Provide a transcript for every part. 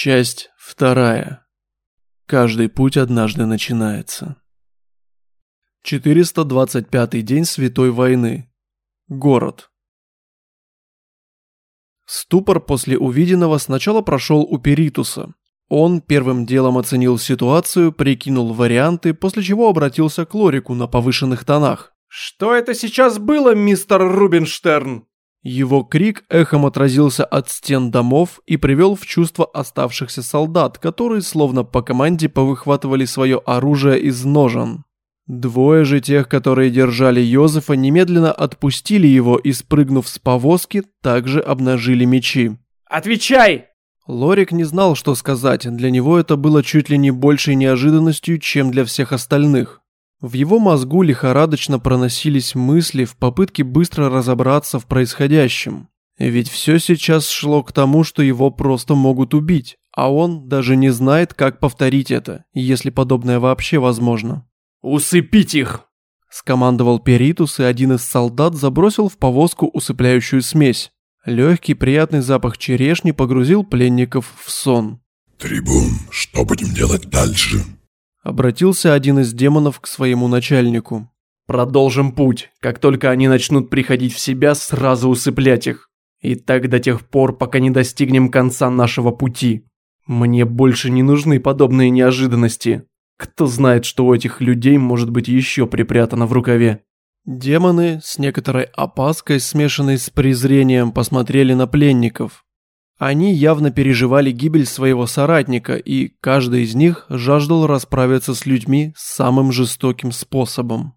Часть вторая. Каждый путь однажды начинается. 425 день Святой войны. Город. Ступор после увиденного сначала прошел у Перитуса. Он первым делом оценил ситуацию, прикинул варианты, после чего обратился к Лорику на повышенных тонах. «Что это сейчас было, мистер Рубинштерн?» Его крик эхом отразился от стен домов и привел в чувство оставшихся солдат, которые словно по команде повыхватывали свое оружие из ножен. Двое же тех, которые держали Йозефа, немедленно отпустили его и, спрыгнув с повозки, также обнажили мечи. «Отвечай!» Лорик не знал, что сказать, для него это было чуть ли не большей неожиданностью, чем для всех остальных. В его мозгу лихорадочно проносились мысли в попытке быстро разобраться в происходящем. Ведь все сейчас шло к тому, что его просто могут убить, а он даже не знает, как повторить это, если подобное вообще возможно. «Усыпить их!» – скомандовал Перитус, и один из солдат забросил в повозку усыпляющую смесь. Легкий приятный запах черешни погрузил пленников в сон. «Трибун, что будем делать дальше?» Обратился один из демонов к своему начальнику. «Продолжим путь. Как только они начнут приходить в себя, сразу усыплять их. И так до тех пор, пока не достигнем конца нашего пути. Мне больше не нужны подобные неожиданности. Кто знает, что у этих людей может быть еще припрятано в рукаве». Демоны с некоторой опаской, смешанной с презрением, посмотрели на пленников. Они явно переживали гибель своего соратника, и каждый из них жаждал расправиться с людьми самым жестоким способом.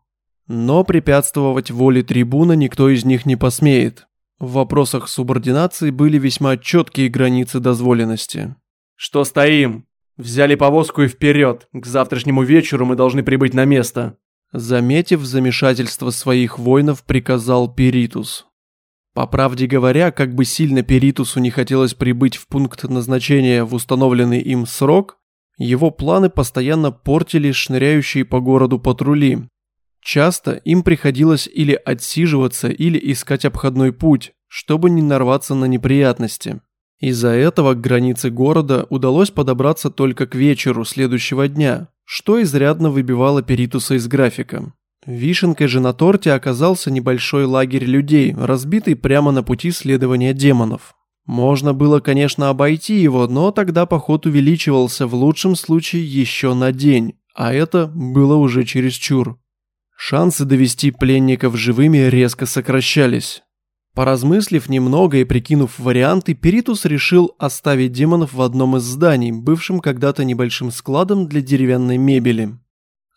Но препятствовать воле трибуна никто из них не посмеет. В вопросах субординации были весьма четкие границы дозволенности. «Что стоим? Взяли повозку и вперед. К завтрашнему вечеру мы должны прибыть на место». Заметив замешательство своих воинов, приказал Перитус. По правде говоря, как бы сильно Перитусу не хотелось прибыть в пункт назначения в установленный им срок, его планы постоянно портили шныряющие по городу патрули. Часто им приходилось или отсиживаться, или искать обходной путь, чтобы не нарваться на неприятности. Из-за этого к границе города удалось подобраться только к вечеру следующего дня, что изрядно выбивало Перитуса из графика. Вишенкой же на торте оказался небольшой лагерь людей, разбитый прямо на пути следования демонов. Можно было, конечно, обойти его, но тогда поход увеличивался в лучшем случае еще на день, а это было уже чересчур. Шансы довести пленников живыми резко сокращались. Поразмыслив немного и прикинув варианты, Перитус решил оставить демонов в одном из зданий, бывшим когда-то небольшим складом для деревянной мебели.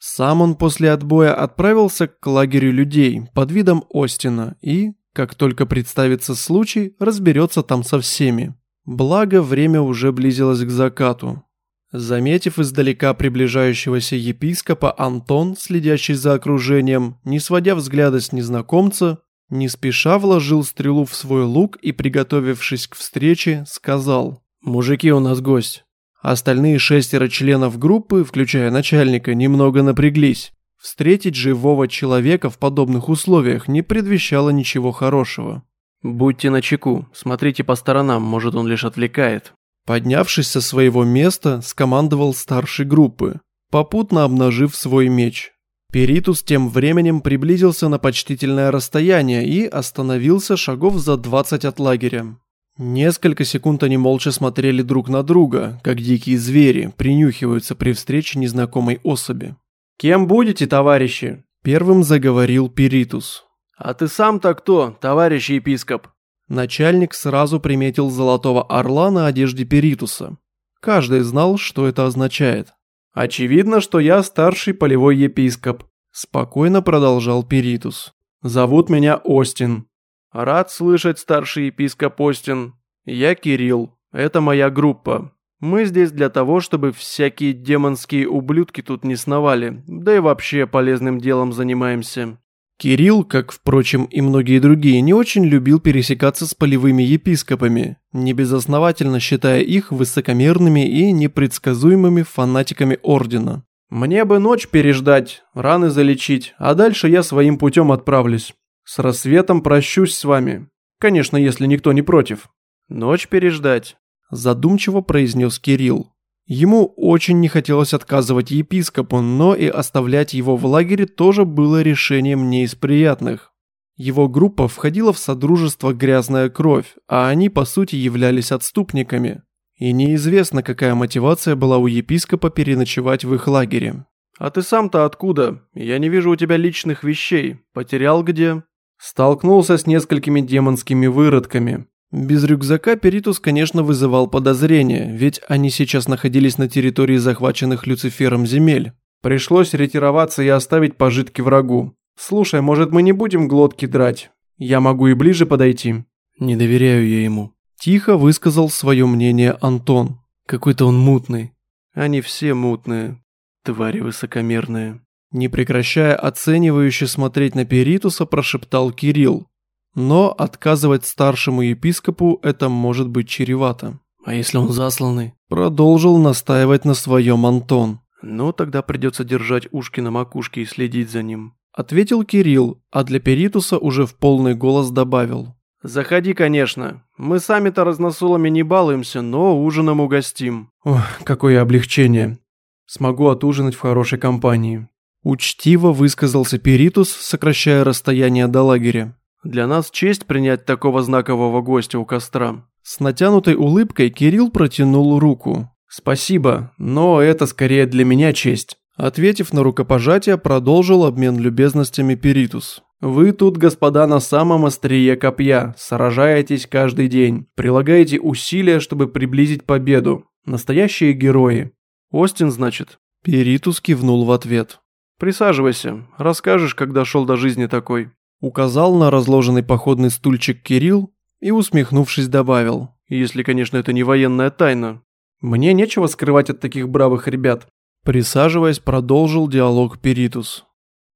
Сам он после отбоя отправился к лагерю людей под видом Остина и, как только представится случай, разберется там со всеми. Благо, время уже близилось к закату. Заметив издалека приближающегося епископа, Антон, следящий за окружением, не сводя взгляда с незнакомца, не спеша вложил стрелу в свой лук и, приготовившись к встрече, сказал «Мужики, у нас гость». Остальные шестеро членов группы, включая начальника, немного напряглись. Встретить живого человека в подобных условиях не предвещало ничего хорошего. «Будьте начеку, смотрите по сторонам, может он лишь отвлекает». Поднявшись со своего места, скомандовал старший группы, попутно обнажив свой меч. Перитус тем временем приблизился на почтительное расстояние и остановился шагов за 20 от лагеря. Несколько секунд они молча смотрели друг на друга, как дикие звери принюхиваются при встрече незнакомой особи. «Кем будете, товарищи?» Первым заговорил Перитус. «А ты сам-то кто, товарищ епископ?» Начальник сразу приметил золотого орла на одежде Перитуса. Каждый знал, что это означает. «Очевидно, что я старший полевой епископ», – спокойно продолжал Перитус. «Зовут меня Остин. «Рад слышать, старший епископ Остин. Я Кирилл. Это моя группа. Мы здесь для того, чтобы всякие демонские ублюдки тут не сновали, да и вообще полезным делом занимаемся». Кирилл, как, впрочем, и многие другие, не очень любил пересекаться с полевыми епископами, небезосновательно считая их высокомерными и непредсказуемыми фанатиками Ордена. «Мне бы ночь переждать, раны залечить, а дальше я своим путем отправлюсь. С рассветом прощусь с вами. Конечно, если никто не против. Ночь переждать. задумчиво произнес Кирилл. Ему очень не хотелось отказывать епископу, но и оставлять его в лагере тоже было решением не из приятных. Его группа входила в содружество «Грязная кровь», а они по сути являлись отступниками. И неизвестно, какая мотивация была у епископа переночевать в их лагере. «А ты сам-то откуда? Я не вижу у тебя личных вещей. Потерял где?» Столкнулся с несколькими демонскими выродками. Без рюкзака Перитус, конечно, вызывал подозрения, ведь они сейчас находились на территории захваченных Люцифером земель. Пришлось ретироваться и оставить пожитки врагу. «Слушай, может мы не будем глотки драть? Я могу и ближе подойти». «Не доверяю я ему». Тихо высказал свое мнение Антон. Какой-то он мутный. Они все мутные. Твари высокомерные. Не прекращая оценивающе смотреть на Перитуса, прошептал Кирилл. Но отказывать старшему епископу это может быть чревато. А если он засланный? Продолжил настаивать на своем Антон. Ну, тогда придется держать ушки на макушке и следить за ним. Ответил Кирилл, а для Перитуса уже в полный голос добавил. «Заходи, конечно. Мы сами-то разносолами не балуемся, но ужином угостим». Ох, какое облегчение. Смогу отужинать в хорошей компании. Учтиво высказался Перитус, сокращая расстояние до лагеря. Для нас честь принять такого знакового гостя у костра. С натянутой улыбкой Кирилл протянул руку. Спасибо, но это скорее для меня честь. Ответив на рукопожатие, продолжил обмен любезностями Перитус. Вы тут, господа, на самом острие копья, сражаетесь каждый день, прилагаете усилия, чтобы приблизить победу. Настоящие герои. Остин, значит? Перитус кивнул в ответ. Присаживайся, расскажешь, когда шел до жизни такой. Указал на разложенный походный стульчик Кирилл и, усмехнувшись, добавил. Если, конечно, это не военная тайна. Мне нечего скрывать от таких бравых ребят. Присаживаясь, продолжил диалог Перитус.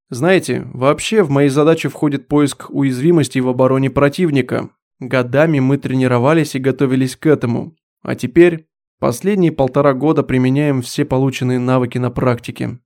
Знаете, вообще в мои задачи входит поиск уязвимостей в обороне противника. Годами мы тренировались и готовились к этому. А теперь последние полтора года применяем все полученные навыки на практике.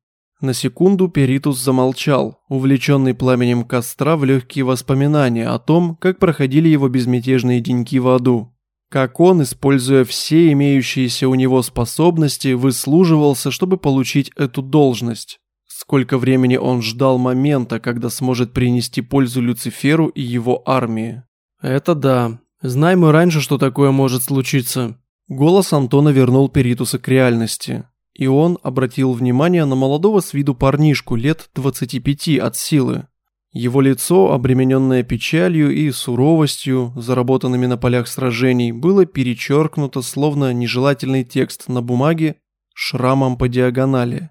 На секунду Перитус замолчал, увлеченный пламенем костра в легкие воспоминания о том, как проходили его безмятежные деньки в аду. Как он, используя все имеющиеся у него способности, выслуживался, чтобы получить эту должность. Сколько времени он ждал момента, когда сможет принести пользу Люциферу и его армии. Это да. Знай мы раньше, что такое может случиться. Голос Антона вернул Перитуса к реальности. И он обратил внимание на молодого с виду парнишку лет 25 от силы. Его лицо, обремененное печалью и суровостью, заработанными на полях сражений, было перечеркнуто, словно нежелательный текст на бумаге, шрамом по диагонали.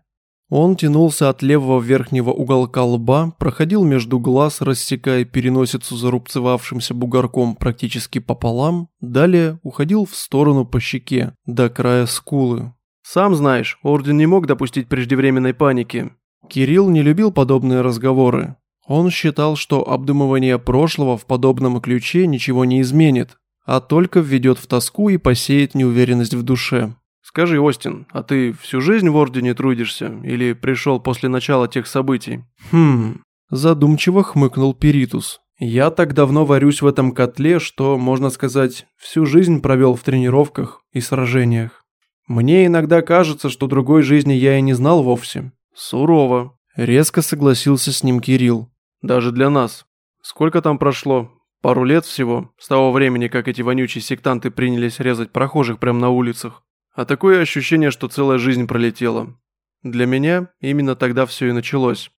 Он тянулся от левого верхнего уголка лба, проходил между глаз, рассекая переносицу зарубцевавшимся бугорком практически пополам, далее уходил в сторону по щеке, до края скулы. Сам знаешь, Орден не мог допустить преждевременной паники. Кирилл не любил подобные разговоры. Он считал, что обдумывание прошлого в подобном ключе ничего не изменит, а только введет в тоску и посеет неуверенность в душе. «Скажи, Остин, а ты всю жизнь в Ордене трудишься или пришел после начала тех событий?» «Хм...» Задумчиво хмыкнул Перитус. «Я так давно варюсь в этом котле, что, можно сказать, всю жизнь провел в тренировках и сражениях. Мне иногда кажется, что другой жизни я и не знал вовсе. Сурово. Резко согласился с ним Кирилл. Даже для нас. Сколько там прошло? Пару лет всего, с того времени, как эти вонючие сектанты принялись резать прохожих прямо на улицах. А такое ощущение, что целая жизнь пролетела. Для меня именно тогда все и началось.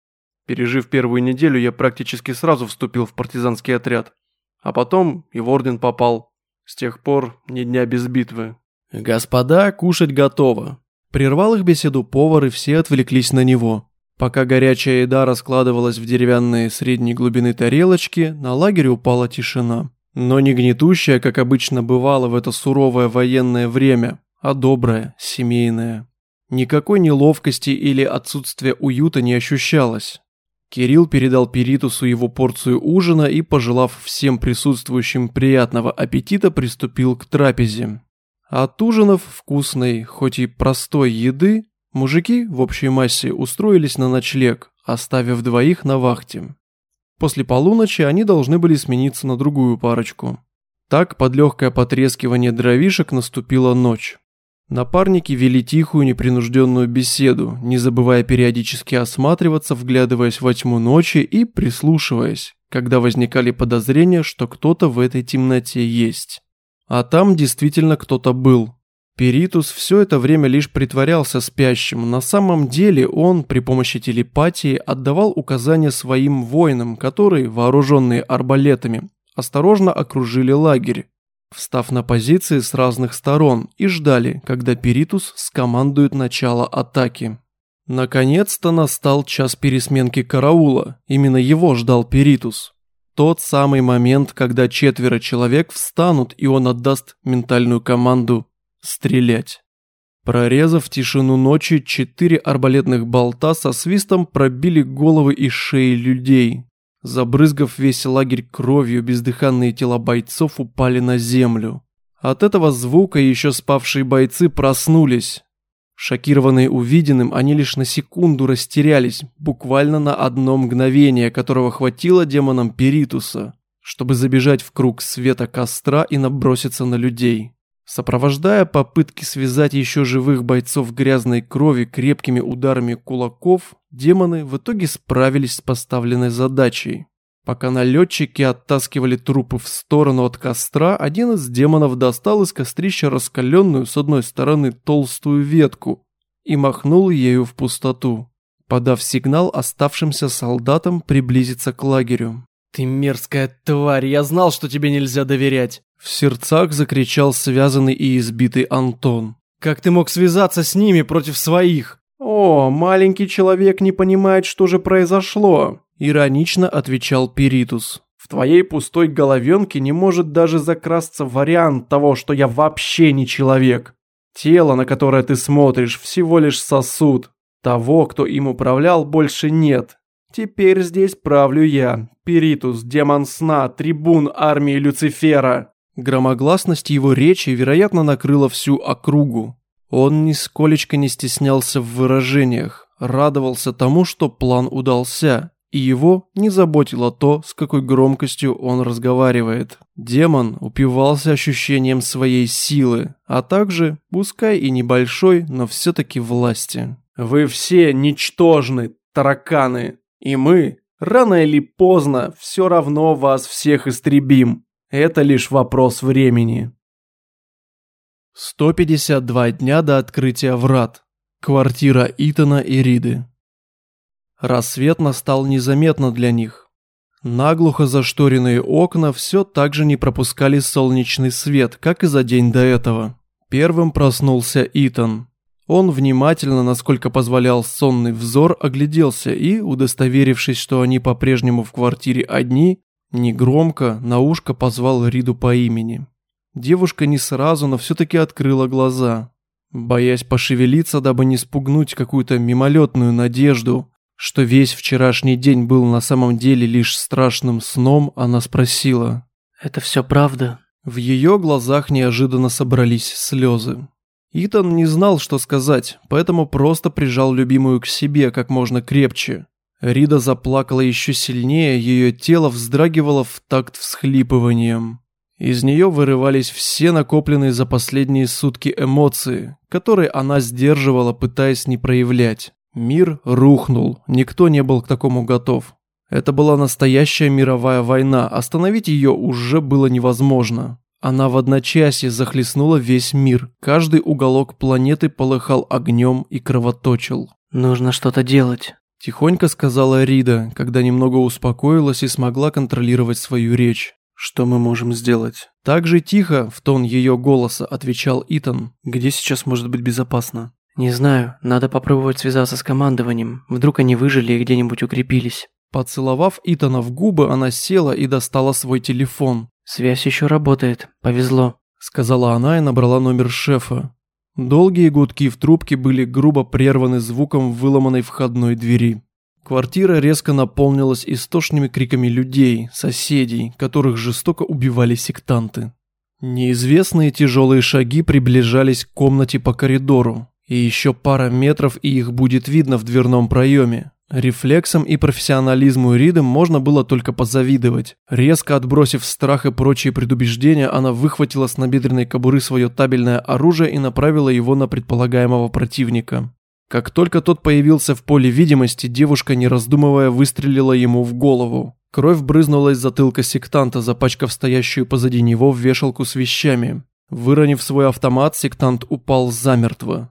Пережив первую неделю, я практически сразу вступил в партизанский отряд. А потом и в орден попал. С тех пор ни дня без битвы, «Господа, кушать готово!» Прервал их беседу повар, и все отвлеклись на него. Пока горячая еда раскладывалась в деревянные средней глубины тарелочки, на лагере упала тишина. Но не гнетущая, как обычно бывало в это суровое военное время, а добрая, семейная. Никакой неловкости или отсутствия уюта не ощущалось. Кирилл передал Перитусу его порцию ужина и, пожелав всем присутствующим приятного аппетита, приступил к трапезе. От ужинов вкусной, хоть и простой еды, мужики в общей массе устроились на ночлег, оставив двоих на вахте. После полуночи они должны были смениться на другую парочку. Так, под легкое потрескивание дровишек наступила ночь. Напарники вели тихую, непринужденную беседу, не забывая периодически осматриваться, вглядываясь во тьму ночи и прислушиваясь, когда возникали подозрения, что кто-то в этой темноте есть. А там действительно кто-то был. Перитус все это время лишь притворялся спящим. На самом деле он при помощи телепатии отдавал указания своим воинам, которые, вооруженные арбалетами, осторожно окружили лагерь, встав на позиции с разных сторон и ждали, когда Перитус скомандует начало атаки. Наконец-то настал час пересменки караула. Именно его ждал Перитус. Тот самый момент, когда четверо человек встанут и он отдаст ментальную команду стрелять. Прорезав тишину ночи, четыре арбалетных болта со свистом пробили головы и шеи людей. Забрызгав весь лагерь кровью, бездыханные тела бойцов упали на землю. От этого звука еще спавшие бойцы проснулись. Шокированные увиденным, они лишь на секунду растерялись, буквально на одно мгновение, которого хватило демонам Перитуса, чтобы забежать в круг света костра и наброситься на людей. Сопровождая попытки связать еще живых бойцов грязной крови крепкими ударами кулаков, демоны в итоге справились с поставленной задачей. Пока налетчики оттаскивали трупы в сторону от костра, один из демонов достал из кострища раскаленную с одной стороны толстую ветку и махнул ею в пустоту, подав сигнал оставшимся солдатам приблизиться к лагерю. «Ты мерзкая тварь, я знал, что тебе нельзя доверять!» В сердцах закричал связанный и избитый Антон. «Как ты мог связаться с ними против своих?» «О, маленький человек не понимает, что же произошло», – иронично отвечал Перитус. «В твоей пустой головенке не может даже закрасться вариант того, что я вообще не человек. Тело, на которое ты смотришь, всего лишь сосуд. Того, кто им управлял, больше нет. Теперь здесь правлю я, Перитус, демон сна, трибун армии Люцифера». Громогласность его речи, вероятно, накрыла всю округу. Он нисколечко не стеснялся в выражениях, радовался тому, что план удался, и его не заботило то, с какой громкостью он разговаривает. Демон упивался ощущением своей силы, а также, пускай и небольшой, но все-таки власти. «Вы все ничтожны, тараканы!» И мы, рано или поздно, все равно вас всех истребим. Это лишь вопрос времени. 152 дня до открытия врат. Квартира Итана и Риды. Рассвет настал незаметно для них. Наглухо зашторенные окна все так же не пропускали солнечный свет, как и за день до этого. Первым проснулся Итан. Он внимательно, насколько позволял сонный взор, огляделся и, удостоверившись, что они по-прежнему в квартире одни, негромко на ушко позвал Риду по имени. Девушка не сразу, но все-таки открыла глаза. Боясь пошевелиться, дабы не спугнуть какую-то мимолетную надежду, что весь вчерашний день был на самом деле лишь страшным сном, она спросила. «Это все правда?» В ее глазах неожиданно собрались слезы. Итан не знал, что сказать, поэтому просто прижал любимую к себе как можно крепче. Рида заплакала еще сильнее, ее тело вздрагивало в такт всхлипыванием. Из нее вырывались все накопленные за последние сутки эмоции, которые она сдерживала, пытаясь не проявлять. Мир рухнул, никто не был к такому готов. Это была настоящая мировая война, остановить ее уже было невозможно. Она в одночасье захлестнула весь мир. Каждый уголок планеты полыхал огнем и кровоточил. «Нужно что-то делать», – тихонько сказала Рида, когда немного успокоилась и смогла контролировать свою речь. «Что мы можем сделать?» Так же тихо, в тон ее голоса, отвечал Итан. «Где сейчас может быть безопасно?» «Не знаю, надо попробовать связаться с командованием. Вдруг они выжили и где-нибудь укрепились». Поцеловав Итана в губы, она села и достала свой телефон. «Связь еще работает. Повезло», — сказала она и набрала номер шефа. Долгие гудки в трубке были грубо прерваны звуком выломанной входной двери. Квартира резко наполнилась истошными криками людей, соседей, которых жестоко убивали сектанты. Неизвестные тяжелые шаги приближались к комнате по коридору, и еще пара метров и их будет видно в дверном проеме. Рефлексам и профессионализму Риды можно было только позавидовать. Резко отбросив страх и прочие предубеждения, она выхватила с набедренной кобуры свое табельное оружие и направила его на предполагаемого противника. Как только тот появился в поле видимости, девушка, не раздумывая, выстрелила ему в голову. Кровь брызнула из затылка сектанта, запачкав стоящую позади него в вешалку с вещами. Выронив свой автомат, сектант упал замертво.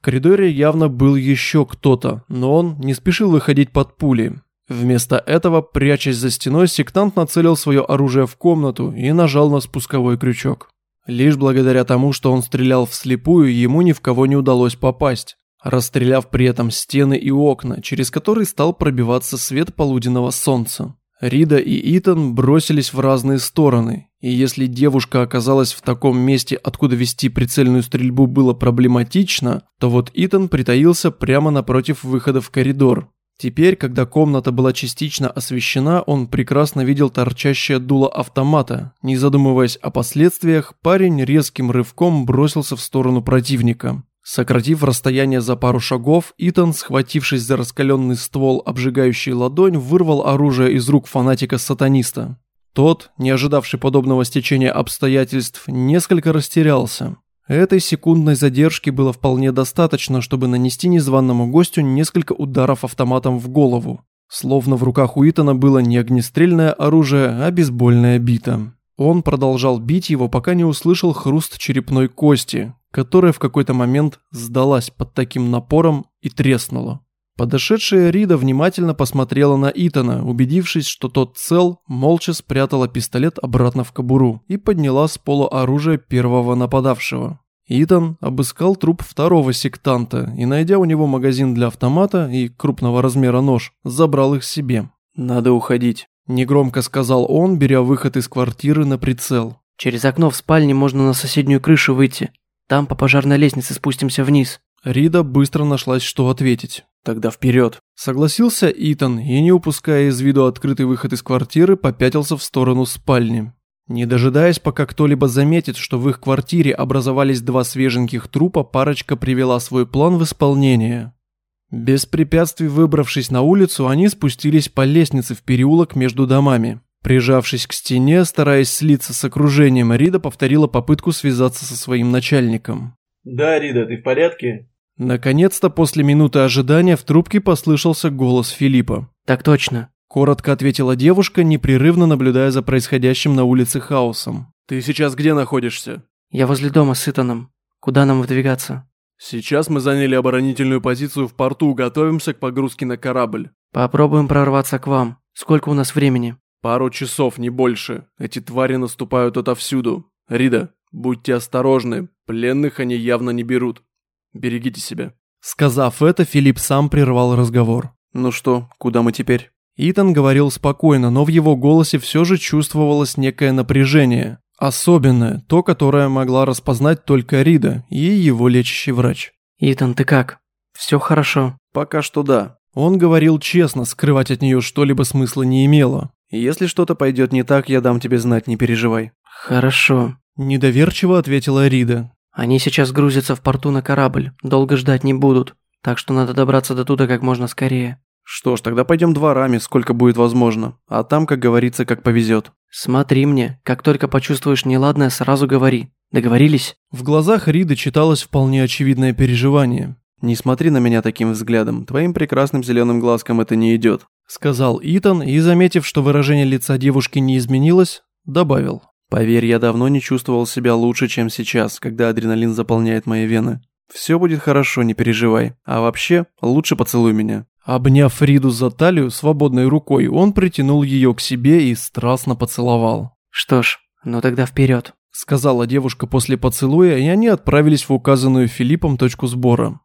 В коридоре явно был еще кто-то, но он не спешил выходить под пули. Вместо этого, прячась за стеной, сектант нацелил свое оружие в комнату и нажал на спусковой крючок. Лишь благодаря тому, что он стрелял вслепую, ему ни в кого не удалось попасть, расстреляв при этом стены и окна, через которые стал пробиваться свет полуденного солнца. Рида и Итан бросились в разные стороны, и если девушка оказалась в таком месте, откуда вести прицельную стрельбу было проблематично, то вот Итан притаился прямо напротив выхода в коридор. Теперь, когда комната была частично освещена, он прекрасно видел торчащее дуло автомата. Не задумываясь о последствиях, парень резким рывком бросился в сторону противника. Сократив расстояние за пару шагов, Итан, схватившись за раскаленный ствол, обжигающий ладонь, вырвал оружие из рук фанатика-сатаниста. Тот, не ожидавший подобного стечения обстоятельств, несколько растерялся. Этой секундной задержки было вполне достаточно, чтобы нанести незваному гостю несколько ударов автоматом в голову. Словно в руках у Итана было не огнестрельное оружие, а бейсбольная бита. Он продолжал бить его, пока не услышал хруст черепной кости, которая в какой-то момент сдалась под таким напором и треснула. Подошедшая Рида внимательно посмотрела на Итана, убедившись, что тот цел, молча спрятала пистолет обратно в кобуру и подняла с пола оружие первого нападавшего. Итан обыскал труп второго сектанта и, найдя у него магазин для автомата и крупного размера нож, забрал их себе. «Надо уходить», – негромко сказал он, беря выход из квартиры на прицел. «Через окно в спальне можно на соседнюю крышу выйти. Там по пожарной лестнице спустимся вниз». Рида быстро нашлась, что ответить. «Тогда вперед!» Согласился Итан и, не упуская из виду открытый выход из квартиры, попятился в сторону спальни. Не дожидаясь, пока кто-либо заметит, что в их квартире образовались два свеженьких трупа, парочка привела свой план в исполнение. Без препятствий выбравшись на улицу, они спустились по лестнице в переулок между домами. Прижавшись к стене, стараясь слиться с окружением, Рида повторила попытку связаться со своим начальником. «Да, Рида, ты в порядке?» Наконец-то после минуты ожидания в трубке послышался голос Филиппа. «Так точно», – коротко ответила девушка, непрерывно наблюдая за происходящим на улице хаосом. «Ты сейчас где находишься?» «Я возле дома с Итаном. Куда нам выдвигаться?» «Сейчас мы заняли оборонительную позицию в порту, готовимся к погрузке на корабль». «Попробуем прорваться к вам. Сколько у нас времени?» «Пару часов, не больше. Эти твари наступают отовсюду. Рида, будьте осторожны, пленных они явно не берут. Берегите себя». Сказав это, Филипп сам прервал разговор. «Ну что, куда мы теперь?» Итан говорил спокойно, но в его голосе все же чувствовалось некое напряжение. Особенное, то, которое могла распознать только Рида и его лечащий врач. «Итан, ты как? Все хорошо?» «Пока что да». Он говорил честно, скрывать от нее что-либо смысла не имело. «Если что-то пойдет не так, я дам тебе знать, не переживай». «Хорошо», – недоверчиво ответила Рида. «Они сейчас грузятся в порту на корабль, долго ждать не будут, так что надо добраться до туда как можно скорее». «Что ж, тогда пойдем дворами, сколько будет возможно, а там, как говорится, как повезет». «Смотри мне, как только почувствуешь неладное, сразу говори. Договорились?» В глазах Риды читалось вполне очевидное переживание. «Не смотри на меня таким взглядом, твоим прекрасным зеленым глазкам это не идет сказал Итан и, заметив, что выражение лица девушки не изменилось, добавил. «Поверь, я давно не чувствовал себя лучше, чем сейчас, когда адреналин заполняет мои вены. Все будет хорошо, не переживай. А вообще, лучше поцелуй меня». Обняв Фриду за талию свободной рукой, он притянул ее к себе и страстно поцеловал. «Что ж, ну тогда вперед», — сказала девушка после поцелуя, и они отправились в указанную Филиппом точку сбора.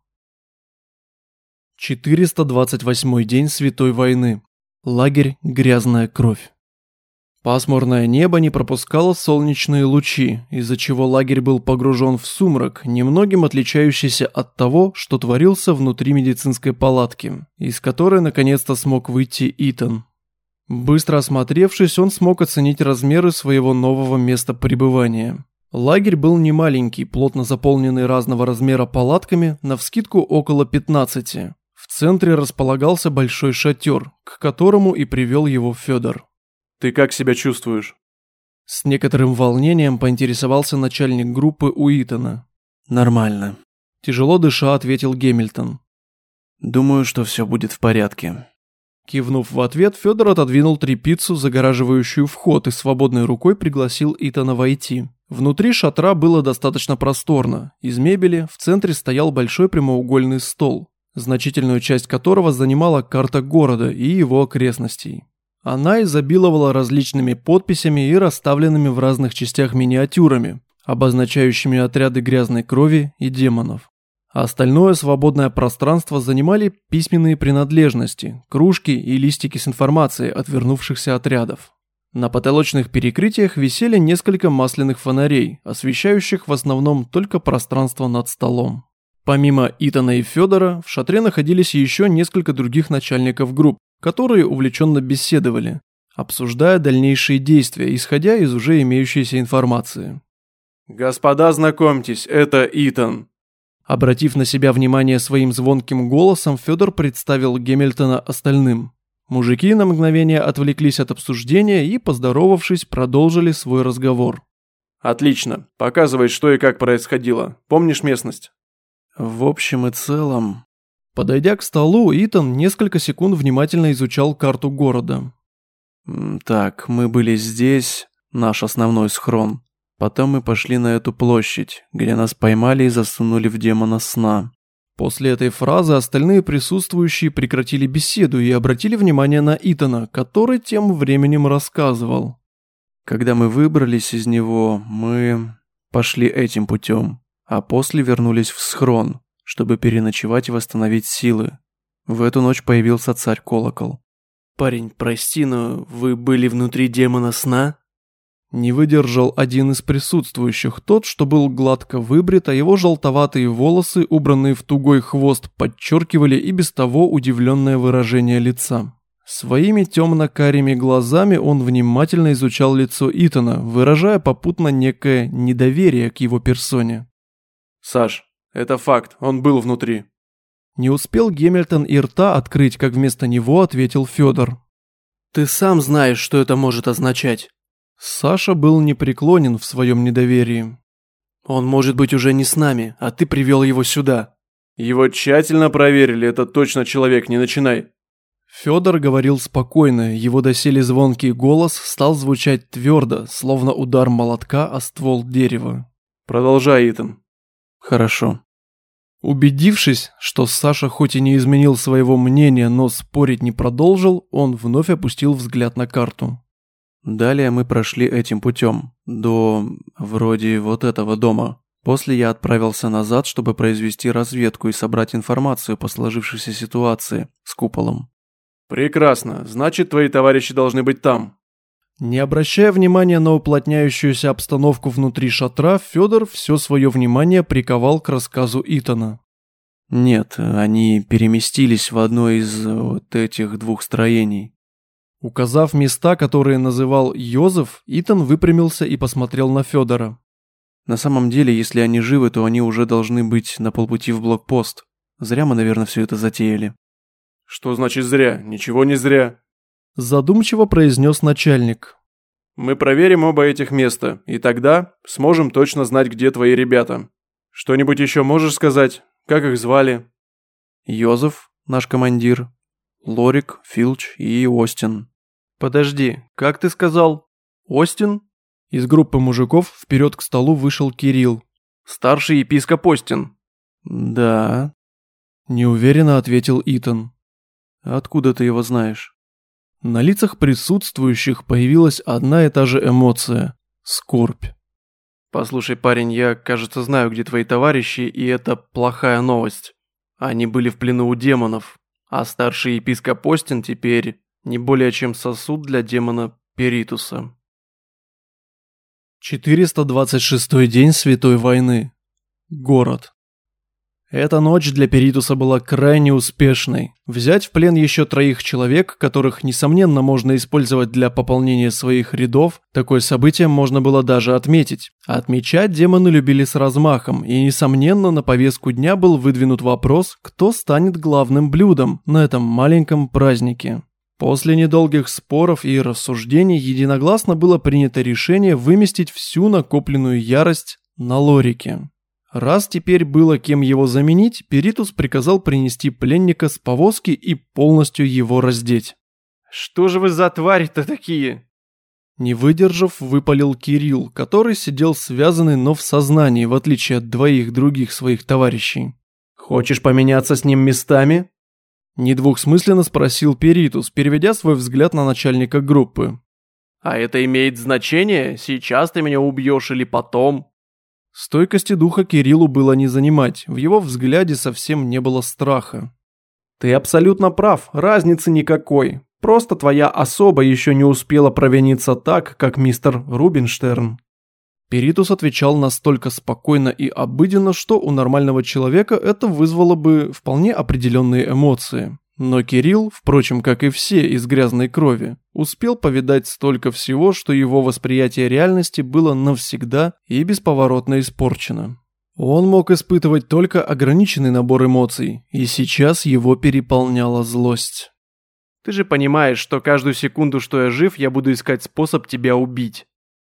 428 день Святой войны. Лагерь «Грязная кровь». Пасмурное небо не пропускало солнечные лучи, из-за чего лагерь был погружен в сумрак, немногим отличающийся от того, что творился внутри медицинской палатки, из которой наконец-то смог выйти Итан. Быстро осмотревшись, он смог оценить размеры своего нового места пребывания. Лагерь был немаленький, плотно заполненный разного размера палатками, навскидку около 15. В центре располагался большой шатер, к которому и привел его Федор. «Ты как себя чувствуешь?» С некоторым волнением поинтересовался начальник группы Уитона. «Нормально», – тяжело дыша ответил Гемильтон. «Думаю, что все будет в порядке». Кивнув в ответ, Федор отодвинул трепицу, загораживающую вход, и свободной рукой пригласил Итана войти. Внутри шатра было достаточно просторно. Из мебели в центре стоял большой прямоугольный стол, значительную часть которого занимала карта города и его окрестностей. Она изобиловала различными подписями и расставленными в разных частях миниатюрами, обозначающими отряды грязной крови и демонов. А остальное свободное пространство занимали письменные принадлежности, кружки и листики с информацией от вернувшихся отрядов. На потолочных перекрытиях висели несколько масляных фонарей, освещающих в основном только пространство над столом. Помимо Итана и Федора, в шатре находились еще несколько других начальников групп, которые увлеченно беседовали, обсуждая дальнейшие действия, исходя из уже имеющейся информации. «Господа, знакомьтесь, это Итан». Обратив на себя внимание своим звонким голосом, Федор представил Гемильтона остальным. Мужики на мгновение отвлеклись от обсуждения и, поздоровавшись, продолжили свой разговор. «Отлично. Показывай, что и как происходило. Помнишь местность?» «В общем и целом...» Подойдя к столу, Итан несколько секунд внимательно изучал карту города. «Так, мы были здесь, наш основной схрон. Потом мы пошли на эту площадь, где нас поймали и засунули в демона сна». После этой фразы остальные присутствующие прекратили беседу и обратили внимание на Итана, который тем временем рассказывал. «Когда мы выбрались из него, мы пошли этим путем, а после вернулись в схрон, чтобы переночевать и восстановить силы. В эту ночь появился царь Колокол. «Парень, прости, но вы были внутри демона сна?» Не выдержал один из присутствующих, тот, что был гладко выбрит, а его желтоватые волосы, убранные в тугой хвост, подчеркивали и без того удивленное выражение лица. Своими темно-карими глазами он внимательно изучал лицо Итана, выражая попутно некое недоверие к его персоне. «Саш, это факт, он был внутри». Не успел Гемильтон и рта открыть, как вместо него ответил Федор. «Ты сам знаешь, что это может означать». Саша был непреклонен в своем недоверии. «Он может быть уже не с нами, а ты привел его сюда». «Его тщательно проверили, это точно человек, не начинай». Федор говорил спокойно, его доселе звонкий голос стал звучать твердо, словно удар молотка о ствол дерева. «Продолжай, Итан». «Хорошо». Убедившись, что Саша хоть и не изменил своего мнения, но спорить не продолжил, он вновь опустил взгляд на карту. Далее мы прошли этим путем, до... вроде вот этого дома. После я отправился назад, чтобы произвести разведку и собрать информацию по сложившейся ситуации с куполом. «Прекрасно. Значит, твои товарищи должны быть там». Не обращая внимания на уплотняющуюся обстановку внутри шатра, Федор все свое внимание приковал к рассказу Итана. «Нет, они переместились в одно из вот этих двух строений. Указав места, которые называл Йозеф, Итан выпрямился и посмотрел на Федора. На самом деле, если они живы, то они уже должны быть на полпути в блокпост. Зря мы, наверное, все это затеяли. Что значит зря? Ничего не зря. Задумчиво произнес начальник. Мы проверим оба этих места, и тогда сможем точно знать, где твои ребята. Что-нибудь еще можешь сказать? Как их звали? Йозеф, наш командир, Лорик, Филч и Остин. «Подожди, как ты сказал? Остин?» Из группы мужиков вперед к столу вышел Кирилл. «Старший епископ Остин». «Да», – неуверенно ответил Итан. «Откуда ты его знаешь?» На лицах присутствующих появилась одна и та же эмоция – скорбь. «Послушай, парень, я, кажется, знаю, где твои товарищи, и это плохая новость. Они были в плену у демонов, а старший епископ Остин теперь не более чем сосуд для демона Перитуса. 426 день Святой войны. Город. Эта ночь для Перитуса была крайне успешной. Взять в плен еще троих человек, которых, несомненно, можно использовать для пополнения своих рядов, такое событие можно было даже отметить. Отмечать демоны любили с размахом, и, несомненно, на повестку дня был выдвинут вопрос, кто станет главным блюдом на этом маленьком празднике. После недолгих споров и рассуждений единогласно было принято решение выместить всю накопленную ярость на Лорике. Раз теперь было кем его заменить, Перитус приказал принести пленника с повозки и полностью его раздеть. «Что же вы за твари-то такие?» Не выдержав, выпалил Кирилл, который сидел связанный, но в сознании, в отличие от двоих других своих товарищей. «Хочешь поменяться с ним местами?» Недвусмысленно спросил Перитус, переведя свой взгляд на начальника группы. «А это имеет значение? Сейчас ты меня убьешь или потом?» Стойкости духа Кириллу было не занимать, в его взгляде совсем не было страха. «Ты абсолютно прав, разницы никакой. Просто твоя особа еще не успела провиниться так, как мистер Рубинштерн». Перитус отвечал настолько спокойно и обыденно, что у нормального человека это вызвало бы вполне определенные эмоции. Но Кирилл, впрочем, как и все из грязной крови, успел повидать столько всего, что его восприятие реальности было навсегда и бесповоротно испорчено. Он мог испытывать только ограниченный набор эмоций, и сейчас его переполняла злость. «Ты же понимаешь, что каждую секунду, что я жив, я буду искать способ тебя убить».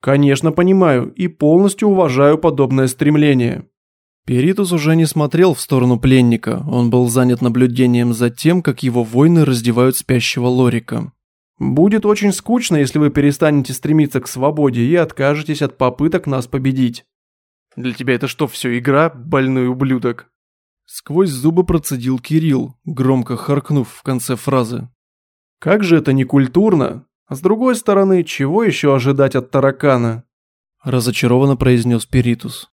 «Конечно понимаю и полностью уважаю подобное стремление», Перитус уже не смотрел в сторону пленника, он был занят наблюдением за тем, как его воины раздевают спящего Лорика. «Будет очень скучно, если вы перестанете стремиться к свободе и откажетесь от попыток нас победить». «Для тебя это что, все игра, больной ублюдок?» Сквозь зубы процедил Кирилл, громко харкнув в конце фразы. «Как же это некультурно! А с другой стороны, чего еще ожидать от таракана?» Разочарованно произнес Перитус.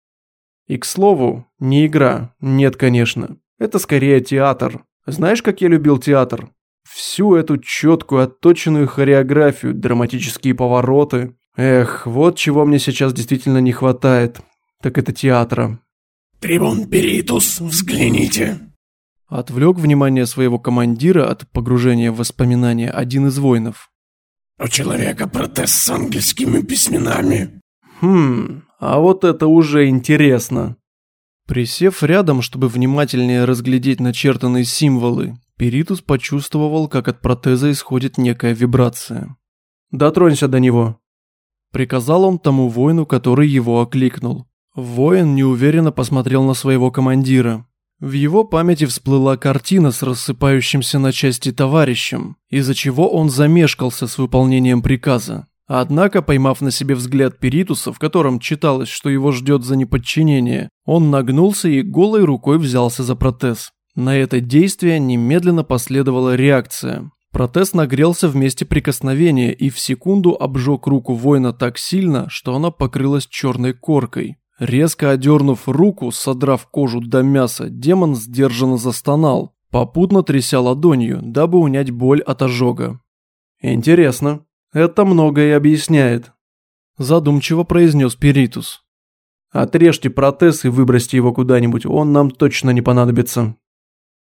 И к слову, не игра, нет, конечно. Это скорее театр. Знаешь, как я любил театр? Всю эту четкую, отточенную хореографию, драматические повороты. Эх, вот чего мне сейчас действительно не хватает. Так это театра. «Трибун Перитус, взгляните!» Отвлек внимание своего командира от погружения в воспоминания один из воинов. «У человека протез с ангельскими письменами». «Хм, а вот это уже интересно. Присев рядом, чтобы внимательнее разглядеть начертанные символы, Перитус почувствовал, как от протеза исходит некая вибрация. «Дотронься до него», – приказал он тому воину, который его окликнул. Воин неуверенно посмотрел на своего командира. В его памяти всплыла картина с рассыпающимся на части товарищем, из-за чего он замешкался с выполнением приказа. Однако, поймав на себе взгляд Перитуса, в котором читалось, что его ждет за неподчинение, он нагнулся и голой рукой взялся за протез. На это действие немедленно последовала реакция. Протез нагрелся в месте прикосновения и в секунду обжег руку воина так сильно, что она покрылась черной коркой. Резко одернув руку, содрав кожу до мяса, демон сдержанно застонал, попутно тряся ладонью, дабы унять боль от ожога. «Интересно», это многое объясняет. Задумчиво произнес Перитус. Отрежьте протез и выбросьте его куда-нибудь, он нам точно не понадобится.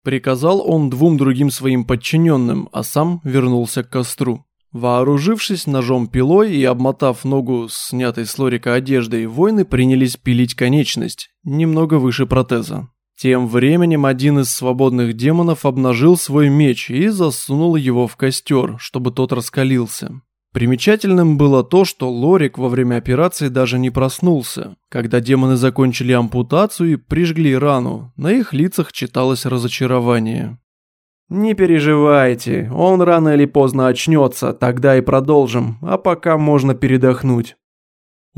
Приказал он двум другим своим подчиненным, а сам вернулся к костру. Вооружившись ножом-пилой и обмотав ногу снятой с лорика одеждой, воины принялись пилить конечность, немного выше протеза. Тем временем один из свободных демонов обнажил свой меч и засунул его в костер, чтобы тот раскалился. Примечательным было то, что Лорик во время операции даже не проснулся. Когда демоны закончили ампутацию и прижгли рану, на их лицах читалось разочарование. «Не переживайте, он рано или поздно очнется, тогда и продолжим, а пока можно передохнуть».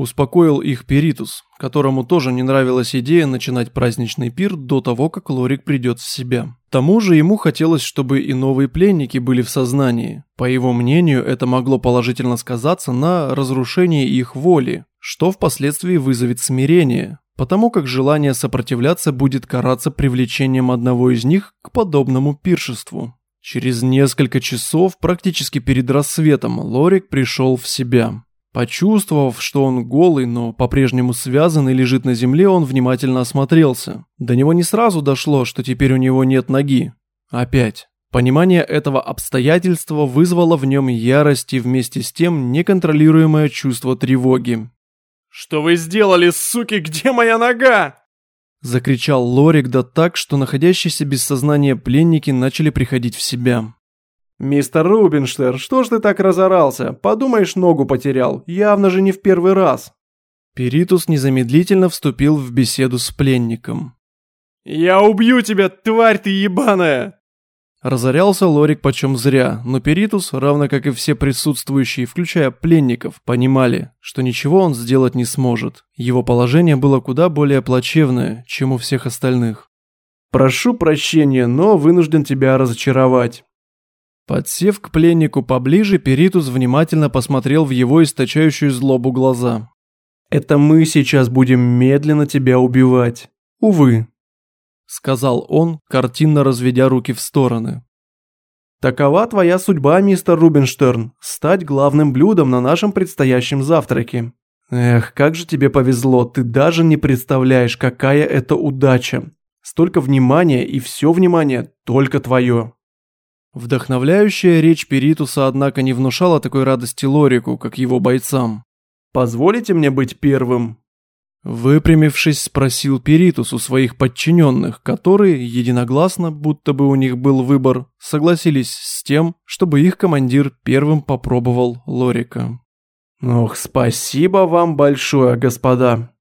Успокоил их Перитус, которому тоже не нравилась идея начинать праздничный пир до того, как Лорик придет в себя. К тому же ему хотелось, чтобы и новые пленники были в сознании. По его мнению, это могло положительно сказаться на разрушении их воли, что впоследствии вызовет смирение, потому как желание сопротивляться будет караться привлечением одного из них к подобному пиршеству. Через несколько часов, практически перед рассветом, Лорик пришел в себя. Почувствовав, что он голый, но по-прежнему связан и лежит на земле, он внимательно осмотрелся. До него не сразу дошло, что теперь у него нет ноги. Опять. Понимание этого обстоятельства вызвало в нем ярость и вместе с тем неконтролируемое чувство тревоги. «Что вы сделали, суки? Где моя нога?» Закричал Лорик да так, что находящиеся без сознания пленники начали приходить в себя. «Мистер Рубинштер, что ж ты так разорался? Подумаешь, ногу потерял. Явно же не в первый раз». Перитус незамедлительно вступил в беседу с пленником. «Я убью тебя, тварь ты ебаная!» Разорялся Лорик почем зря, но Перитус, равно как и все присутствующие, включая пленников, понимали, что ничего он сделать не сможет. Его положение было куда более плачевное, чем у всех остальных. «Прошу прощения, но вынужден тебя разочаровать». Подсев к пленнику поближе, Перитус внимательно посмотрел в его источающую злобу глаза. «Это мы сейчас будем медленно тебя убивать. Увы, сказал он, картинно разведя руки в стороны. Такова твоя судьба, мистер Рубинштерн, стать главным блюдом на нашем предстоящем завтраке. Эх, как же тебе повезло, ты даже не представляешь, какая это удача. Столько внимания и все внимание только твое. Вдохновляющая речь Перитуса, однако, не внушала такой радости Лорику, как его бойцам. «Позволите мне быть первым?» Выпрямившись, спросил Перитус у своих подчиненных, которые, единогласно, будто бы у них был выбор, согласились с тем, чтобы их командир первым попробовал Лорика. «Ох, спасибо вам большое, господа!»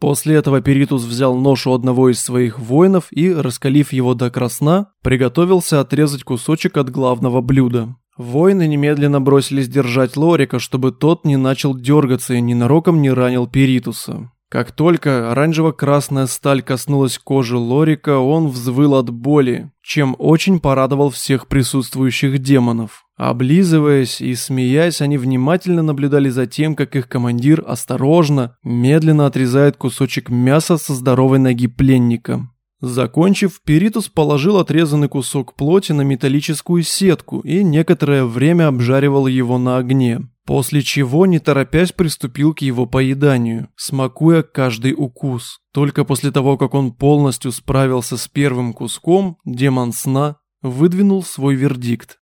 После этого Перитус взял нож у одного из своих воинов и, раскалив его до красна, приготовился отрезать кусочек от главного блюда. Воины немедленно бросились держать Лорика, чтобы тот не начал дергаться и ненароком не ранил Перитуса. Как только оранжево-красная сталь коснулась кожи Лорика, он взвыл от боли, чем очень порадовал всех присутствующих демонов. Облизываясь и смеясь, они внимательно наблюдали за тем, как их командир осторожно, медленно отрезает кусочек мяса со здоровой ноги пленника. Закончив, Перитус положил отрезанный кусок плоти на металлическую сетку и некоторое время обжаривал его на огне. После чего, не торопясь, приступил к его поеданию, смакуя каждый укус. Только после того, как он полностью справился с первым куском, демон сна выдвинул свой вердикт.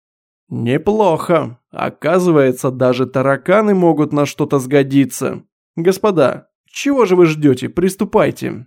«Неплохо. Оказывается, даже тараканы могут на что-то сгодиться. Господа, чего же вы ждете? Приступайте».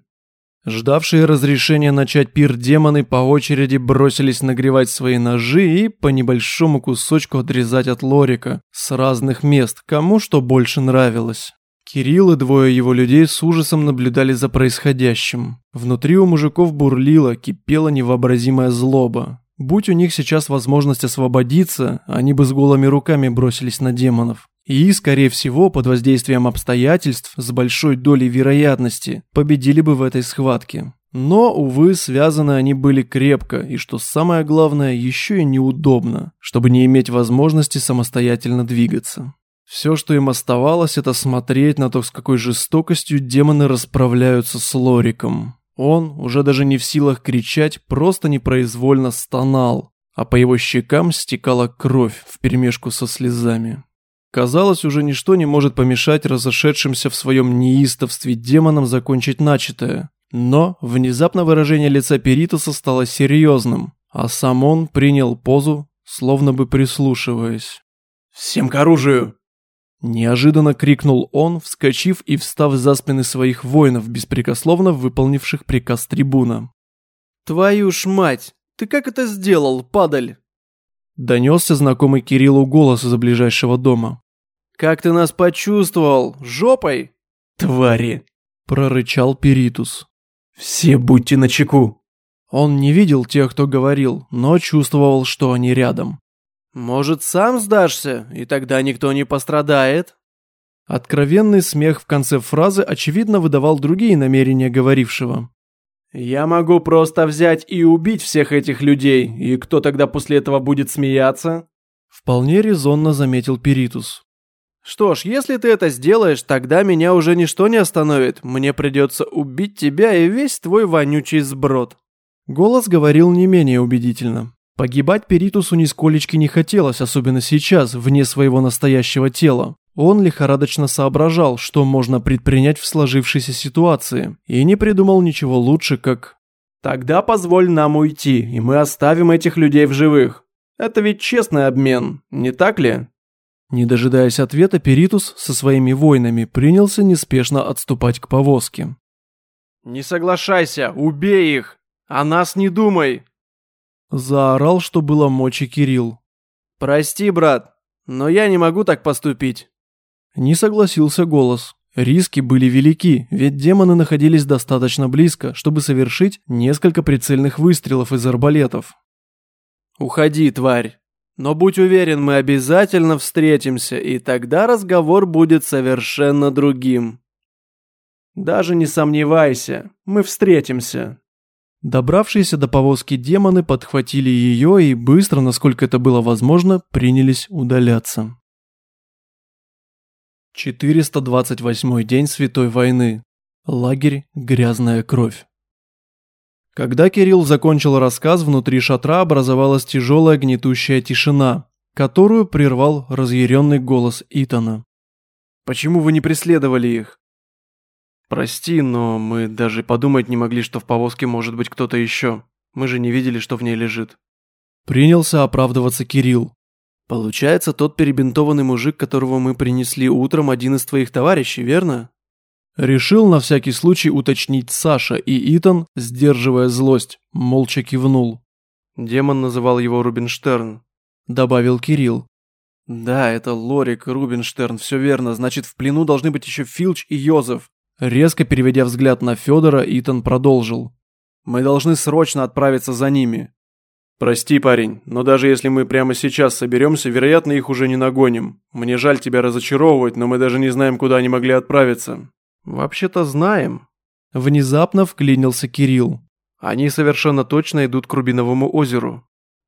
Ждавшие разрешения начать пир демоны по очереди бросились нагревать свои ножи и по небольшому кусочку отрезать от лорика с разных мест, кому что больше нравилось. Кирилл и двое его людей с ужасом наблюдали за происходящим. Внутри у мужиков бурлила, кипела невообразимая злоба. Будь у них сейчас возможность освободиться, они бы с голыми руками бросились на демонов. И, скорее всего, под воздействием обстоятельств с большой долей вероятности победили бы в этой схватке. Но, увы, связаны они были крепко, и что самое главное, еще и неудобно, чтобы не иметь возможности самостоятельно двигаться. Все, что им оставалось, это смотреть на то, с какой жестокостью демоны расправляются с Лориком. Он, уже даже не в силах кричать, просто непроизвольно стонал, а по его щекам стекала кровь вперемешку со слезами. Казалось, уже ничто не может помешать разошедшимся в своем неистовстве демонам закончить начатое. Но внезапно выражение лица Перитуса стало серьезным, а сам он принял позу, словно бы прислушиваясь. «Всем к оружию!» Неожиданно крикнул он, вскочив и встав за спины своих воинов, беспрекословно выполнивших приказ трибуна. «Твою ж мать! Ты как это сделал, падаль?» Донесся знакомый Кириллу голос из-за ближайшего дома. «Как ты нас почувствовал? Жопой?» «Твари!» – прорычал Перитус. «Все будьте начеку!» Он не видел тех, кто говорил, но чувствовал, что они рядом. «Может, сам сдашься, и тогда никто не пострадает?» Откровенный смех в конце фразы очевидно выдавал другие намерения говорившего. «Я могу просто взять и убить всех этих людей, и кто тогда после этого будет смеяться?» Вполне резонно заметил Перитус. «Что ж, если ты это сделаешь, тогда меня уже ничто не остановит. Мне придется убить тебя и весь твой вонючий сброд». Голос говорил не менее убедительно. Погибать Перитусу нисколечки не хотелось, особенно сейчас, вне своего настоящего тела. Он лихорадочно соображал, что можно предпринять в сложившейся ситуации, и не придумал ничего лучше, как... «Тогда позволь нам уйти, и мы оставим этих людей в живых. Это ведь честный обмен, не так ли?» Не дожидаясь ответа, Перитус со своими воинами принялся неспешно отступать к повозке. «Не соглашайся, убей их! О нас не думай!» Заорал, что было мочи Кирилл. «Прости, брат, но я не могу так поступить». Не согласился голос. Риски были велики, ведь демоны находились достаточно близко, чтобы совершить несколько прицельных выстрелов из арбалетов. «Уходи, тварь!» Но будь уверен, мы обязательно встретимся, и тогда разговор будет совершенно другим. Даже не сомневайся, мы встретимся. Добравшиеся до повозки демоны подхватили ее и быстро, насколько это было возможно, принялись удаляться. 428 день Святой войны. Лагерь «Грязная кровь». Когда Кирилл закончил рассказ, внутри шатра образовалась тяжелая гнетущая тишина, которую прервал разъяренный голос Итана. «Почему вы не преследовали их?» «Прости, но мы даже подумать не могли, что в повозке может быть кто-то еще. Мы же не видели, что в ней лежит». Принялся оправдываться Кирилл. «Получается, тот перебинтованный мужик, которого мы принесли утром, один из твоих товарищей, верно?» Решил на всякий случай уточнить Саша, и Итан, сдерживая злость, молча кивнул. Демон называл его Рубинштерн, добавил Кирилл. Да, это Лорик Рубинштерн, все верно, значит в плену должны быть еще Филч и Йозеф. Резко переведя взгляд на Федора, Итан продолжил. Мы должны срочно отправиться за ними. Прости, парень, но даже если мы прямо сейчас соберемся, вероятно, их уже не нагоним. Мне жаль тебя разочаровывать, но мы даже не знаем, куда они могли отправиться. «Вообще-то знаем». Внезапно вклинился Кирилл. «Они совершенно точно идут к Рубиновому озеру».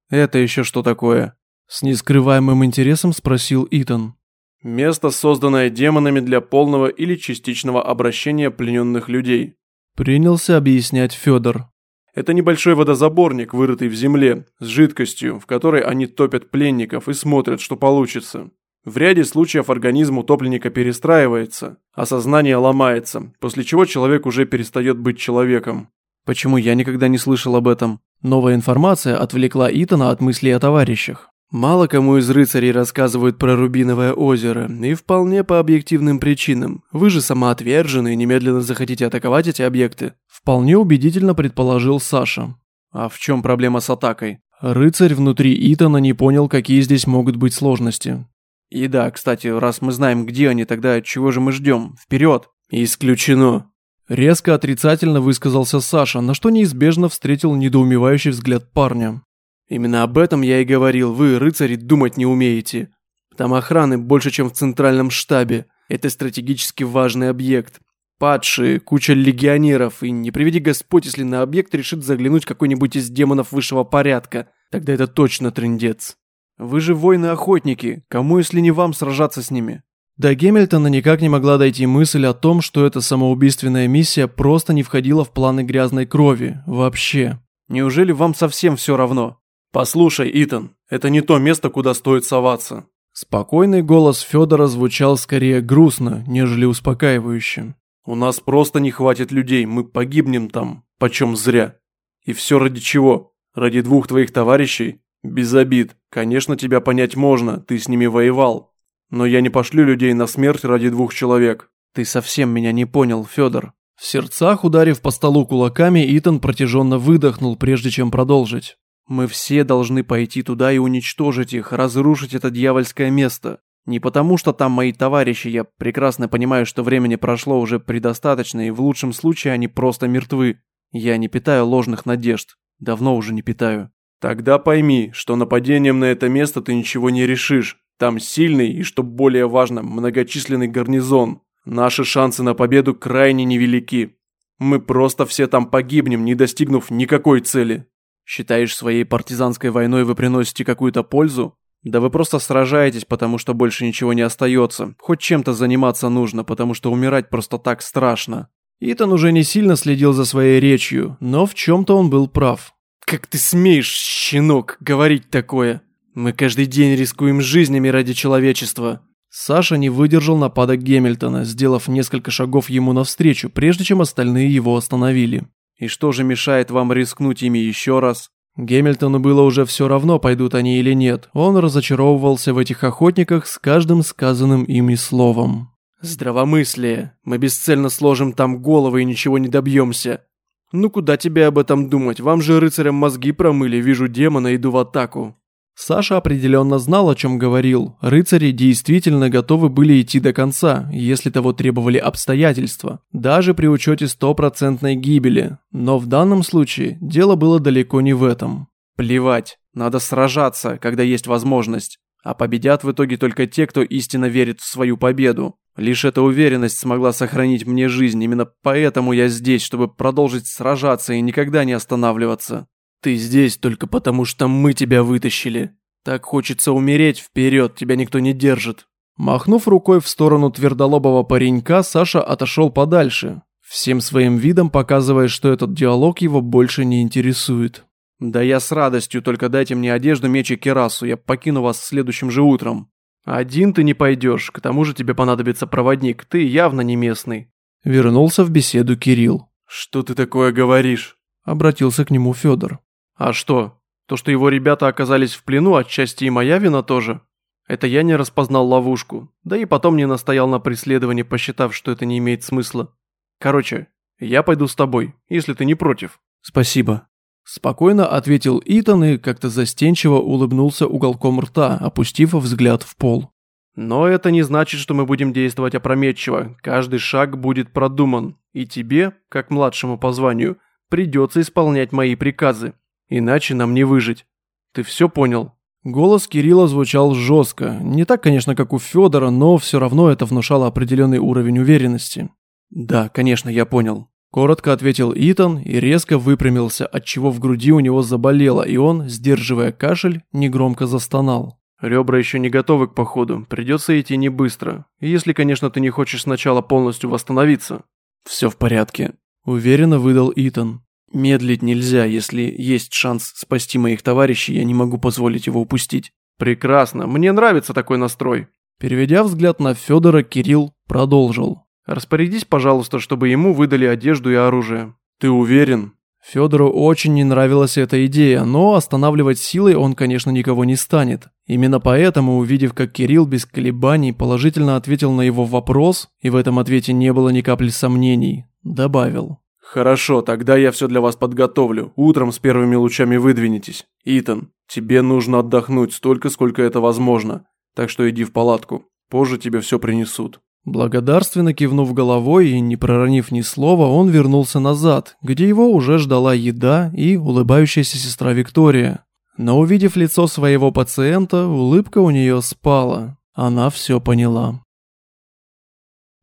«Это еще что такое?» С нескрываемым интересом спросил Итан. «Место, созданное демонами для полного или частичного обращения плененных людей». Принялся объяснять Федор. Это небольшой водозаборник, вырытый в земле, с жидкостью, в которой они топят пленников и смотрят, что получится. В ряде случаев организм утопленника перестраивается, а сознание ломается, после чего человек уже перестает быть человеком. Почему я никогда не слышал об этом? Новая информация отвлекла Итана от мыслей о товарищах. Мало кому из рыцарей рассказывают про Рубиновое озеро, и вполне по объективным причинам. Вы же самоотвержены и немедленно захотите атаковать эти объекты. Вполне убедительно предположил Саша. А в чем проблема с атакой? Рыцарь внутри Итана не понял, какие здесь могут быть сложности. И да, кстати, раз мы знаем, где они, тогда чего же мы ждем? Вперед! Исключено. Резко отрицательно высказался Саша, на что неизбежно встретил недоумевающий взгляд парня. Именно об этом я и говорил, вы, рыцари, думать не умеете. Там охраны больше, чем в центральном штабе. Это стратегически важный объект. Падшие, куча легионеров, и не приведи Господь, если на объект решит заглянуть какой-нибудь из демонов высшего порядка. Тогда это точно трындец. Вы же воины-охотники, кому если не вам сражаться с ними? До Гемильтона никак не могла дойти мысль о том, что эта самоубийственная миссия просто не входила в планы грязной крови. Вообще. Неужели вам совсем все равно? Послушай, Итан, это не то место, куда стоит соваться. Спокойный голос Федора звучал скорее грустно, нежели успокаивающе. У нас просто не хватит людей, мы погибнем там, почем зря. И все ради чего? Ради двух твоих товарищей? «Без обид. Конечно, тебя понять можно, ты с ними воевал. Но я не пошлю людей на смерть ради двух человек». «Ты совсем меня не понял, Федор». В сердцах, ударив по столу кулаками, Итан протяженно выдохнул, прежде чем продолжить. «Мы все должны пойти туда и уничтожить их, разрушить это дьявольское место. Не потому, что там мои товарищи, я прекрасно понимаю, что времени прошло уже предостаточно, и в лучшем случае они просто мертвы. Я не питаю ложных надежд. Давно уже не питаю. Тогда пойми, что нападением на это место ты ничего не решишь. Там сильный и, что более важно, многочисленный гарнизон. Наши шансы на победу крайне невелики. Мы просто все там погибнем, не достигнув никакой цели. Считаешь, своей партизанской войной вы приносите какую-то пользу? Да вы просто сражаетесь, потому что больше ничего не остается. Хоть чем-то заниматься нужно, потому что умирать просто так страшно. Итан уже не сильно следил за своей речью, но в чем-то он был прав. «Как ты смеешь, щенок, говорить такое? Мы каждый день рискуем жизнями ради человечества. Саша не выдержал нападок Гемильтона, сделав несколько шагов ему навстречу, прежде чем остальные его остановили. «И что же мешает вам рискнуть ими еще раз?» Гемильтону было уже все равно, пойдут они или нет. Он разочаровывался в этих охотниках с каждым сказанным ими словом. «Здравомыслие. Мы бесцельно сложим там головы и ничего не добьемся. Ну куда тебе об этом думать? Вам же рыцарям мозги промыли, вижу демона, иду в атаку». Саша определенно знал, о чем говорил. Рыцари действительно готовы были идти до конца, если того требовали обстоятельства, даже при учете стопроцентной гибели. Но в данном случае дело было далеко не в этом. Плевать, надо сражаться, когда есть возможность. А победят в итоге только те, кто истинно верит в свою победу. Лишь эта уверенность смогла сохранить мне жизнь, именно поэтому я здесь, чтобы продолжить сражаться и никогда не останавливаться. Ты здесь только потому, что мы тебя вытащили. Так хочется умереть, вперед, тебя никто не держит. Махнув рукой в сторону твердолобого паренька, Саша отошел подальше, всем своим видом показывая, что этот диалог его больше не интересует. «Да я с радостью, только дайте мне одежду, меч и керасу, я покину вас следующим же утром». «Один ты не пойдешь, к тому же тебе понадобится проводник, ты явно не местный». Вернулся в беседу Кирилл. «Что ты такое говоришь?» Обратился к нему Федор. А что? То, что его ребята оказались в плену, отчасти и моя вина тоже. Это я не распознал ловушку, да и потом не настоял на преследовании, посчитав, что это не имеет смысла. Короче, я пойду с тобой, если ты не против. Спасибо. Спокойно ответил Итан и как-то застенчиво улыбнулся уголком рта, опустив взгляд в пол. Но это не значит, что мы будем действовать опрометчиво. Каждый шаг будет продуман. И тебе, как младшему по званию, придется исполнять мои приказы. Иначе нам не выжить. Ты все понял?» Голос Кирилла звучал жестко. Не так, конечно, как у Федора, но все равно это внушало определенный уровень уверенности. «Да, конечно, я понял». Коротко ответил Итан и резко выпрямился, отчего в груди у него заболело, и он, сдерживая кашель, негромко застонал. «Ребра еще не готовы к походу, придется идти не быстро. Если, конечно, ты не хочешь сначала полностью восстановиться». «Все в порядке», – уверенно выдал Итан. Медлить нельзя, если есть шанс спасти моих товарищей, я не могу позволить его упустить. Прекрасно, мне нравится такой настрой. Переведя взгляд на Федора, Кирилл продолжил. Распорядись, пожалуйста, чтобы ему выдали одежду и оружие. Ты уверен? Федору очень не нравилась эта идея, но останавливать силой он, конечно, никого не станет. Именно поэтому, увидев, как Кирилл без колебаний положительно ответил на его вопрос, и в этом ответе не было ни капли сомнений, добавил. «Хорошо, тогда я все для вас подготовлю. Утром с первыми лучами выдвинетесь. Итан, тебе нужно отдохнуть столько, сколько это возможно. Так что иди в палатку. Позже тебе все принесут». Благодарственно кивнув головой и не проронив ни слова, он вернулся назад, где его уже ждала еда и улыбающаяся сестра Виктория. Но увидев лицо своего пациента, улыбка у нее спала. Она все поняла.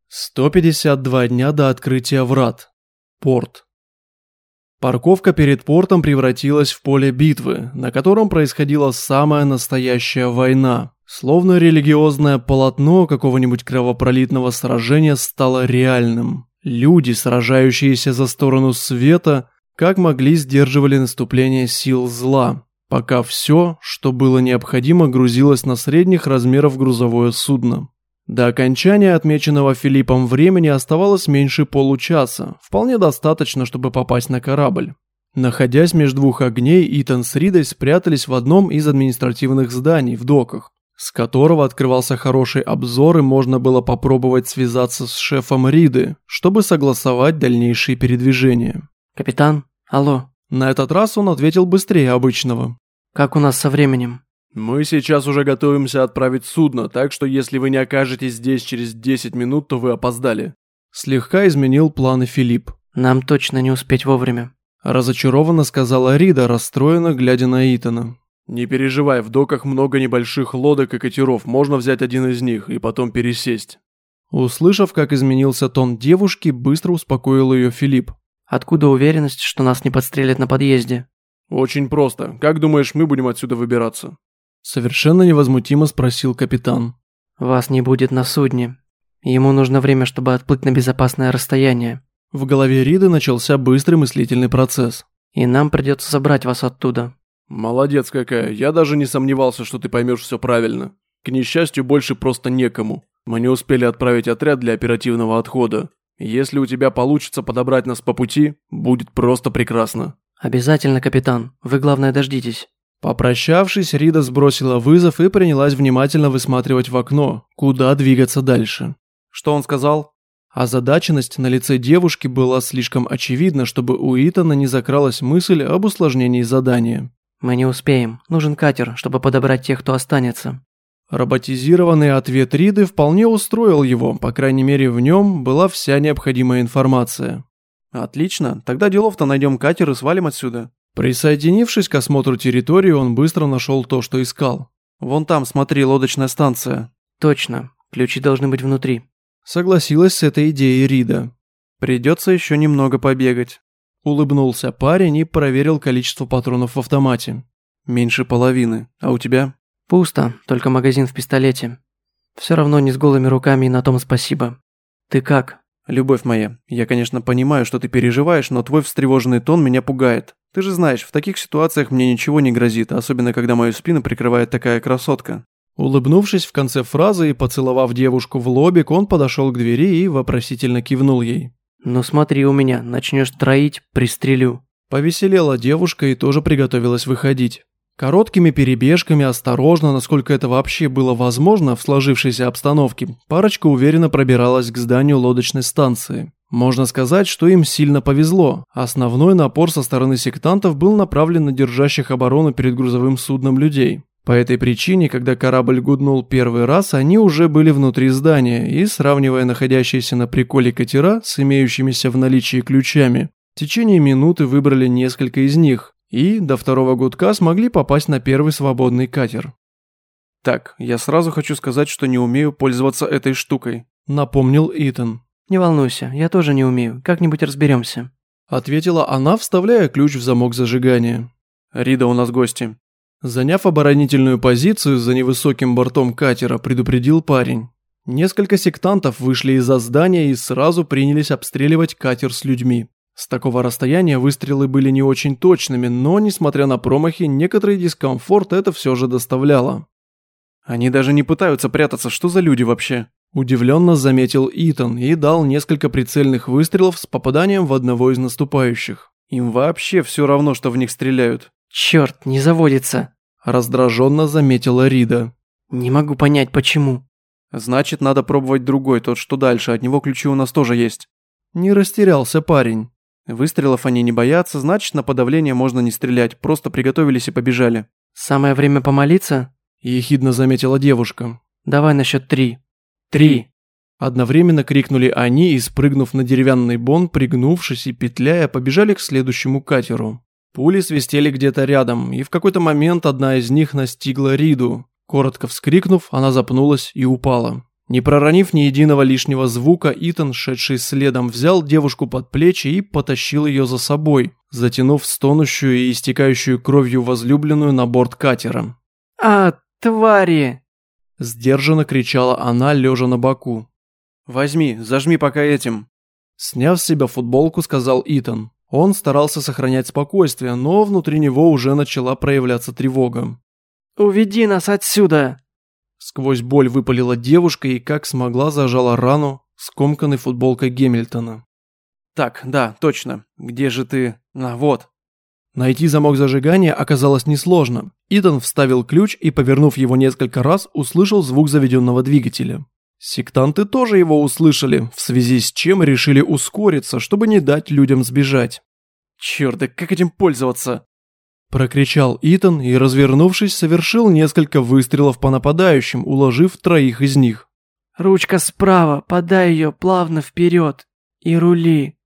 152 дня до открытия врат. Порт. Парковка перед портом превратилась в поле битвы, на котором происходила самая настоящая война. Словно религиозное полотно какого-нибудь кровопролитного сражения стало реальным. Люди, сражающиеся за сторону света, как могли сдерживали наступление сил зла, пока все, что было необходимо, грузилось на средних размеров грузовое судно. До окончания отмеченного Филиппом времени оставалось меньше получаса, вполне достаточно, чтобы попасть на корабль. Находясь между двух огней, Итан с Ридой спрятались в одном из административных зданий в доках, с которого открывался хороший обзор и можно было попробовать связаться с шефом Риды, чтобы согласовать дальнейшие передвижения. «Капитан, алло». На этот раз он ответил быстрее обычного. «Как у нас со временем?» «Мы сейчас уже готовимся отправить судно, так что если вы не окажетесь здесь через 10 минут, то вы опоздали». Слегка изменил планы Филипп. «Нам точно не успеть вовремя». Разочарованно сказала Рида, расстроенно глядя на Итана. «Не переживай, в доках много небольших лодок и катеров, можно взять один из них и потом пересесть». Услышав, как изменился тон девушки, быстро успокоил ее Филипп. «Откуда уверенность, что нас не подстрелят на подъезде?» «Очень просто. Как думаешь, мы будем отсюда выбираться?» Совершенно невозмутимо спросил капитан. «Вас не будет на судне. Ему нужно время, чтобы отплыть на безопасное расстояние». В голове Риды начался быстрый мыслительный процесс. «И нам придется забрать вас оттуда». «Молодец какая. Я даже не сомневался, что ты поймешь все правильно. К несчастью, больше просто некому. Мы не успели отправить отряд для оперативного отхода. Если у тебя получится подобрать нас по пути, будет просто прекрасно. Обязательно, капитан. Вы главное дождитесь. Попрощавшись, Рида сбросила вызов и принялась внимательно высматривать в окно, куда двигаться дальше. Что он сказал? Озадаченность на лице девушки была слишком очевидна, чтобы у Итана не закралась мысль об усложнении задания. Мы не успеем. Нужен катер, чтобы подобрать тех, кто останется. Роботизированный ответ Риды вполне устроил его, по крайней мере в нем была вся необходимая информация. Отлично, тогда делов-то найдем катер и свалим отсюда. Присоединившись к осмотру территории, он быстро нашел то, что искал. Вон там, смотри, лодочная станция. Точно. Ключи должны быть внутри. Согласилась с этой идеей Рида. Придется еще немного побегать. Улыбнулся парень и проверил количество патронов в автомате. Меньше половины. А у тебя? Пусто, только магазин в пистолете. Все равно не с голыми руками и на том спасибо. Ты как? Любовь моя, я, конечно, понимаю, что ты переживаешь, но твой встревоженный тон меня пугает. Ты же знаешь, в таких ситуациях мне ничего не грозит, особенно когда мою спину прикрывает такая красотка. Улыбнувшись в конце фразы и поцеловав девушку в лобик, он подошел к двери и вопросительно кивнул ей. «Ну смотри у меня, начнешь троить, пристрелю». Повеселела девушка и тоже приготовилась выходить. Короткими перебежками, осторожно, насколько это вообще было возможно в сложившейся обстановке, парочка уверенно пробиралась к зданию лодочной станции. Можно сказать, что им сильно повезло. Основной напор со стороны сектантов был направлен на держащих оборону перед грузовым судном людей. По этой причине, когда корабль гуднул первый раз, они уже были внутри здания и, сравнивая находящиеся на приколе катера с имеющимися в наличии ключами, в течение минуты выбрали несколько из них и до второго гудка смогли попасть на первый свободный катер. «Так, я сразу хочу сказать, что не умею пользоваться этой штукой», — напомнил Итан. «Не волнуйся, я тоже не умею, как-нибудь разберемся», — ответила она, вставляя ключ в замок зажигания. «Рида, у нас гости». Заняв оборонительную позицию за невысоким бортом катера, предупредил парень. Несколько сектантов вышли из-за здания и сразу принялись обстреливать катер с людьми. С такого расстояния выстрелы были не очень точными, но, несмотря на промахи, некоторый дискомфорт это все же доставляло. «Они даже не пытаются прятаться, что за люди вообще?» Удивленно заметил Итан и дал несколько прицельных выстрелов с попаданием в одного из наступающих. Им вообще все равно, что в них стреляют. «Черт, не заводится!» Раздраженно заметила Рида. «Не могу понять, почему». «Значит, надо пробовать другой, тот, что дальше, от него ключи у нас тоже есть». Не растерялся парень. Выстрелов они не боятся, значит, на подавление можно не стрелять, просто приготовились и побежали. «Самое время помолиться?» Ехидно заметила девушка. «Давай на счет три». «Три!» Одновременно крикнули они и, спрыгнув на деревянный бон, пригнувшись и петляя, побежали к следующему катеру. Пули свистели где-то рядом, и в какой-то момент одна из них настигла Риду. Коротко вскрикнув, она запнулась и упала. Не проронив ни единого лишнего звука, Итан, шедший следом, взял девушку под плечи и потащил ее за собой, затянув стонущую и истекающую кровью возлюбленную на борт катера. «А, твари!» Сдержанно кричала она, лежа на боку. «Возьми, зажми пока этим». Сняв с себя футболку, сказал Итан. Он старался сохранять спокойствие, но внутри него уже начала проявляться тревога. «Уведи нас отсюда!» Сквозь боль выпалила девушка и как смогла зажала рану, скомканной футболкой Гемильтона. «Так, да, точно. Где же ты? А, вот». Найти замок зажигания оказалось несложно. Итан вставил ключ и, повернув его несколько раз, услышал звук заведенного двигателя. Сектанты тоже его услышали, в связи с чем решили ускориться, чтобы не дать людям сбежать. «Черт, да как этим пользоваться?» Прокричал Итан и, развернувшись, совершил несколько выстрелов по нападающим, уложив троих из них. «Ручка справа, подай ее плавно вперед и рули».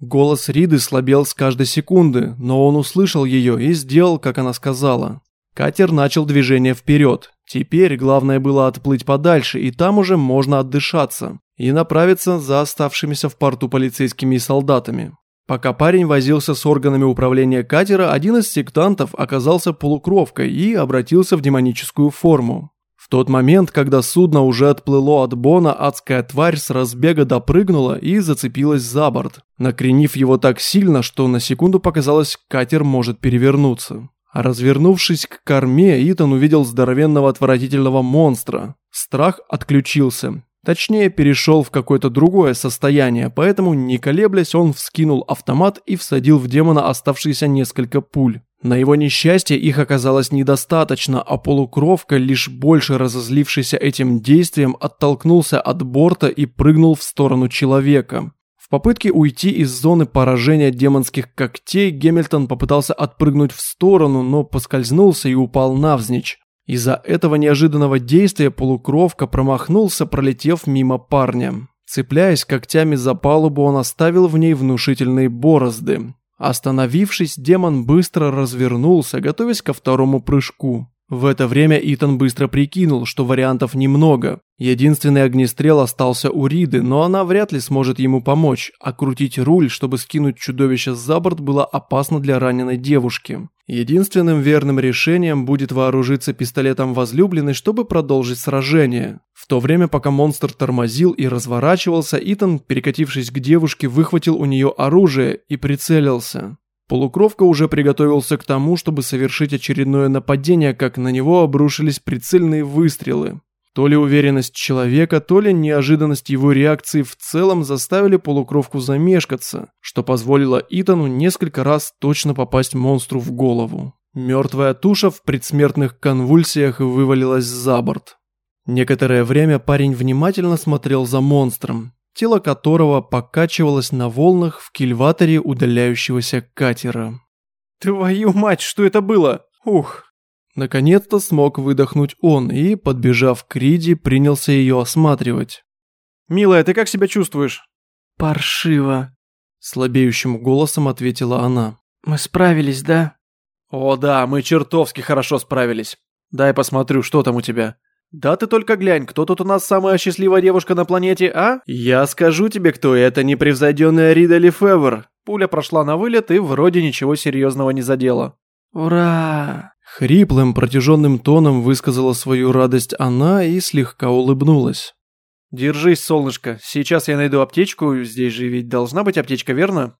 Голос Риды слабел с каждой секунды, но он услышал ее и сделал, как она сказала. Катер начал движение вперед. Теперь главное было отплыть подальше, и там уже можно отдышаться. И направиться за оставшимися в порту полицейскими и солдатами. Пока парень возился с органами управления катера, один из сектантов оказался полукровкой и обратился в демоническую форму. В тот момент, когда судно уже отплыло от Бона, адская тварь с разбега допрыгнула и зацепилась за борт, накренив его так сильно, что на секунду показалось, катер может перевернуться. Развернувшись к корме, Итан увидел здоровенного отвратительного монстра. Страх отключился. Точнее, перешел в какое-то другое состояние, поэтому, не колеблясь, он вскинул автомат и всадил в демона оставшиеся несколько пуль. На его несчастье их оказалось недостаточно, а полукровка, лишь больше разозлившийся этим действием, оттолкнулся от борта и прыгнул в сторону человека. В попытке уйти из зоны поражения демонских когтей Гемильтон попытался отпрыгнуть в сторону, но поскользнулся и упал навзничь. Из-за этого неожиданного действия полукровка промахнулся, пролетев мимо парня. Цепляясь когтями за палубу, он оставил в ней внушительные борозды. Остановившись, демон быстро развернулся, готовясь ко второму прыжку. В это время Итан быстро прикинул, что вариантов немного. Единственный огнестрел остался у Риды, но она вряд ли сможет ему помочь, а крутить руль, чтобы скинуть чудовище за борт, было опасно для раненой девушки. Единственным верным решением будет вооружиться пистолетом возлюбленной, чтобы продолжить сражение. В то время, пока монстр тормозил и разворачивался, Итан, перекатившись к девушке, выхватил у нее оружие и прицелился. Полукровка уже приготовился к тому, чтобы совершить очередное нападение, как на него обрушились прицельные выстрелы. То ли уверенность человека, то ли неожиданность его реакции в целом заставили полукровку замешкаться, что позволило Итану несколько раз точно попасть монстру в голову. Мертвая туша в предсмертных конвульсиях вывалилась за борт. Некоторое время парень внимательно смотрел за монстром, тело которого покачивалось на волнах в кильваторе удаляющегося катера. «Твою мать, что это было? Ух!» Наконец-то смог выдохнуть он и, подбежав к Риди, принялся ее осматривать. «Милая, ты как себя чувствуешь?» «Паршиво», – слабеющим голосом ответила она. «Мы справились, да?» «О да, мы чертовски хорошо справились. Дай посмотрю, что там у тебя». «Да ты только глянь, кто тут у нас самая счастливая девушка на планете, а? Я скажу тебе, кто это непревзойденная Рида Лефевр. Пуля прошла на вылет и вроде ничего серьезного не задела». «Ура!» Хриплым, протяженным тоном высказала свою радость она и слегка улыбнулась. «Держись, солнышко, сейчас я найду аптечку, здесь же ведь должна быть аптечка, верно?»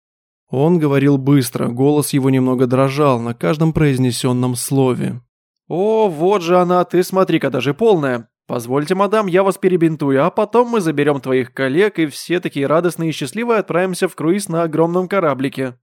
Он говорил быстро, голос его немного дрожал на каждом произнесенном слове. «О, вот же она, ты смотри-ка, даже полная. Позвольте, мадам, я вас перебинтую, а потом мы заберем твоих коллег и все такие радостные и счастливые отправимся в круиз на огромном кораблике».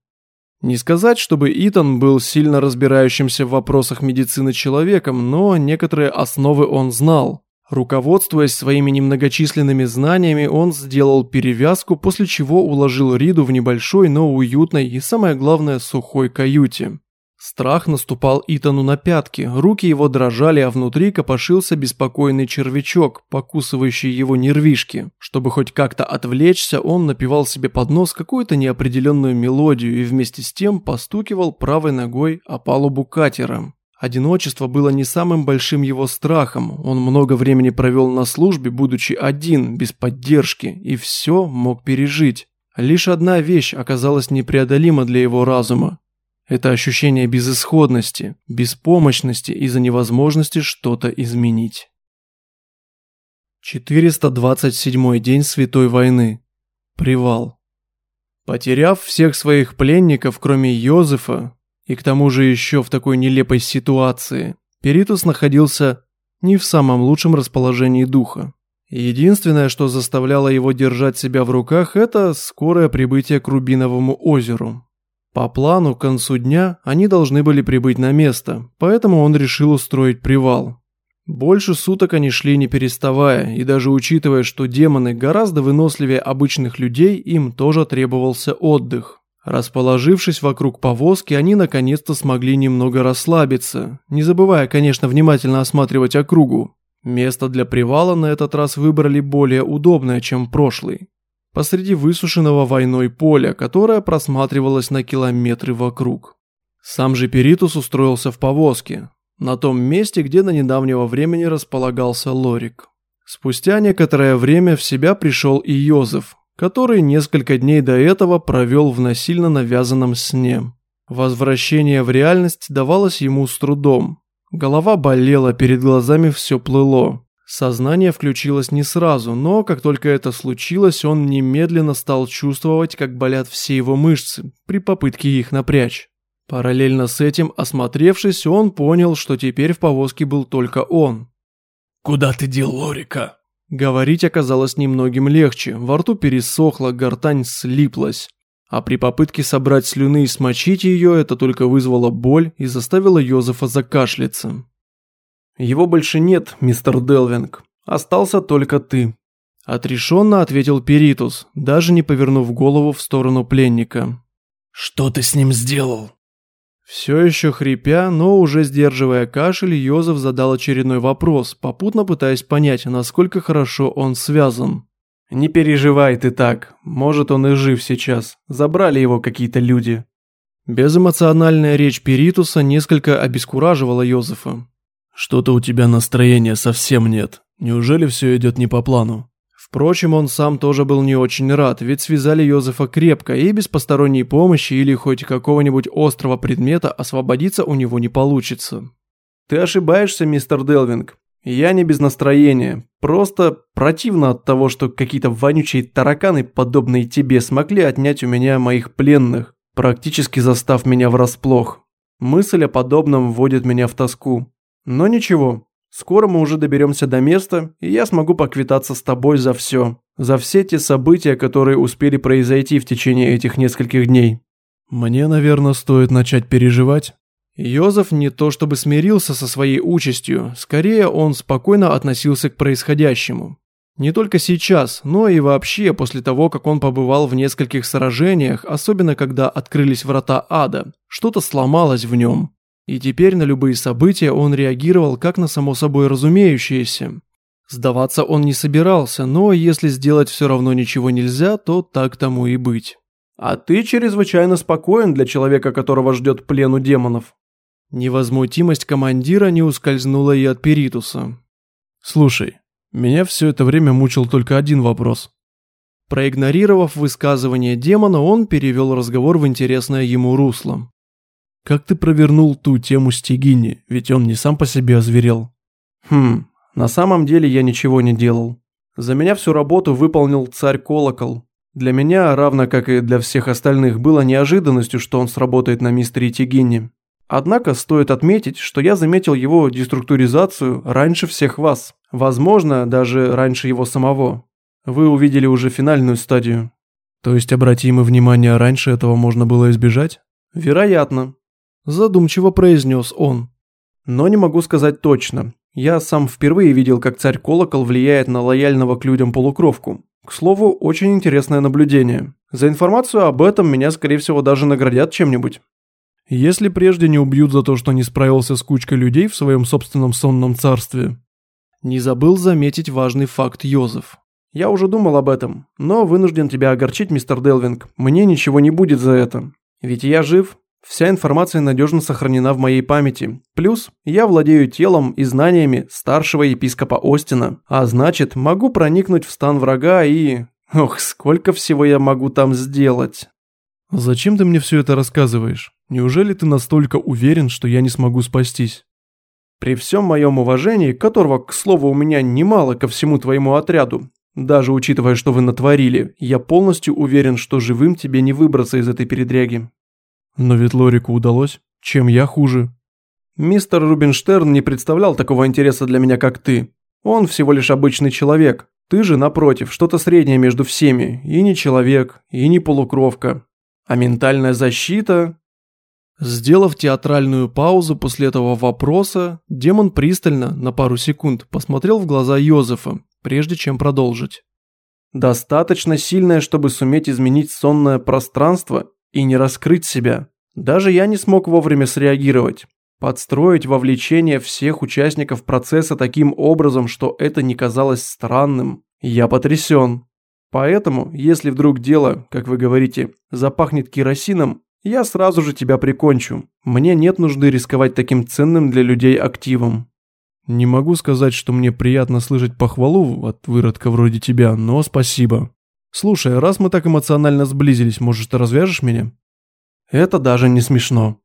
Не сказать, чтобы Итан был сильно разбирающимся в вопросах медицины человеком, но некоторые основы он знал. Руководствуясь своими немногочисленными знаниями, он сделал перевязку, после чего уложил Риду в небольшой, но уютной и, самое главное, сухой каюте. Страх наступал Итану на пятки, руки его дрожали, а внутри копошился беспокойный червячок, покусывающий его нервишки. Чтобы хоть как-то отвлечься, он напевал себе под нос какую-то неопределенную мелодию и вместе с тем постукивал правой ногой о палубу катера. Одиночество было не самым большим его страхом, он много времени провел на службе, будучи один, без поддержки, и все мог пережить. Лишь одна вещь оказалась непреодолима для его разума это ощущение безысходности, беспомощности из-за невозможности что-то изменить. 427 день Святой войны. Привал. Потеряв всех своих пленников, кроме Йозефа, и к тому же еще в такой нелепой ситуации, Перитус находился не в самом лучшем расположении духа. Единственное, что заставляло его держать себя в руках, это скорое прибытие к Рубиновому озеру. По плану, к концу дня они должны были прибыть на место, поэтому он решил устроить привал. Больше суток они шли не переставая, и даже учитывая, что демоны гораздо выносливее обычных людей, им тоже требовался отдых. Расположившись вокруг повозки, они наконец-то смогли немного расслабиться, не забывая, конечно, внимательно осматривать округу. Место для привала на этот раз выбрали более удобное, чем прошлый посреди высушенного войной поля, которое просматривалось на километры вокруг. Сам же Перитус устроился в повозке, на том месте, где до недавнего времени располагался Лорик. Спустя некоторое время в себя пришел и Йозеф, который несколько дней до этого провел в насильно навязанном сне. Возвращение в реальность давалось ему с трудом. Голова болела, перед глазами все плыло. Сознание включилось не сразу, но как только это случилось, он немедленно стал чувствовать, как болят все его мышцы при попытке их напрячь. Параллельно с этим, осмотревшись, он понял, что теперь в повозке был только он. «Куда ты дел Лорика?» Говорить оказалось немногим легче, во рту пересохло, гортань слиплась. А при попытке собрать слюны и смочить ее, это только вызвало боль и заставило Йозефа закашляться. «Его больше нет, мистер Делвинг. Остался только ты», – отрешенно ответил Перитус, даже не повернув голову в сторону пленника. «Что ты с ним сделал?» Все еще хрипя, но уже сдерживая кашель, Йозеф задал очередной вопрос, попутно пытаясь понять, насколько хорошо он связан. «Не переживай ты так, может он и жив сейчас, забрали его какие-то люди». Безэмоциональная речь Перитуса несколько обескураживала Йозефа. «Что-то у тебя настроения совсем нет. Неужели все идет не по плану?» Впрочем, он сам тоже был не очень рад, ведь связали Йозефа крепко, и без посторонней помощи или хоть какого-нибудь острого предмета освободиться у него не получится. «Ты ошибаешься, мистер Делвинг. Я не без настроения. Просто противно от того, что какие-то вонючие тараканы, подобные тебе, смогли отнять у меня моих пленных, практически застав меня врасплох. Мысль о подобном вводит меня в тоску. Но ничего, Скоро мы уже доберемся до места, и я смогу поквитаться с тобой за все. За все те события, которые успели произойти в течение этих нескольких дней. Мне, наверное, стоит начать переживать. Йозеф не то чтобы смирился со своей участью, скорее он спокойно относился к происходящему. Не только сейчас, но и вообще после того, как он побывал в нескольких сражениях, особенно когда открылись врата ада, что-то сломалось в нем. И теперь на любые события он реагировал как на само собой разумеющееся. Сдаваться он не собирался, но если сделать все равно ничего нельзя, то так тому и быть. «А ты чрезвычайно спокоен для человека, которого ждет плен у демонов». Невозмутимость командира не ускользнула и от Перитуса. «Слушай, меня все это время мучил только один вопрос». Проигнорировав высказывание демона, он перевел разговор в интересное ему русло. Как ты провернул ту тему с ведь он не сам по себе озверел? Хм, на самом деле я ничего не делал. За меня всю работу выполнил царь Колокол. Для меня, равно как и для всех остальных, было неожиданностью, что он сработает на мистере Тигини. Однако стоит отметить, что я заметил его деструктуризацию раньше всех вас. Возможно, даже раньше его самого. Вы увидели уже финальную стадию. То есть обратимое внимание раньше этого можно было избежать? Вероятно задумчиво произнес он. Но не могу сказать точно. Я сам впервые видел, как царь Колокол влияет на лояльного к людям полукровку. К слову, очень интересное наблюдение. За информацию об этом меня, скорее всего, даже наградят чем-нибудь. Если прежде не убьют за то, что не справился с кучкой людей в своем собственном сонном царстве. Не забыл заметить важный факт Йозеф. Я уже думал об этом, но вынужден тебя огорчить, мистер Делвинг. Мне ничего не будет за это. Ведь я жив, Вся информация надежно сохранена в моей памяти. Плюс я владею телом и знаниями старшего епископа Остина, а значит, могу проникнуть в стан врага и... Ох, сколько всего я могу там сделать. Зачем ты мне все это рассказываешь? Неужели ты настолько уверен, что я не смогу спастись? При всем моем уважении, которого, к слову, у меня немало ко всему твоему отряду, даже учитывая, что вы натворили, я полностью уверен, что живым тебе не выбраться из этой передряги. Но ведь Лорику удалось. Чем я хуже? Мистер Рубинштерн не представлял такого интереса для меня, как ты. Он всего лишь обычный человек. Ты же, напротив, что-то среднее между всеми. И не человек, и не полукровка. А ментальная защита... Сделав театральную паузу после этого вопроса, демон пристально, на пару секунд, посмотрел в глаза Йозефа, прежде чем продолжить. Достаточно сильная, чтобы суметь изменить сонное пространство и не раскрыть себя. Даже я не смог вовремя среагировать. Подстроить вовлечение всех участников процесса таким образом, что это не казалось странным. Я потрясен. Поэтому, если вдруг дело, как вы говорите, запахнет керосином, я сразу же тебя прикончу. Мне нет нужды рисковать таким ценным для людей активом. Не могу сказать, что мне приятно слышать похвалу от выродка вроде тебя, но спасибо. Слушай, раз мы так эмоционально сблизились, может, ты развяжешь меня? Это даже не смешно.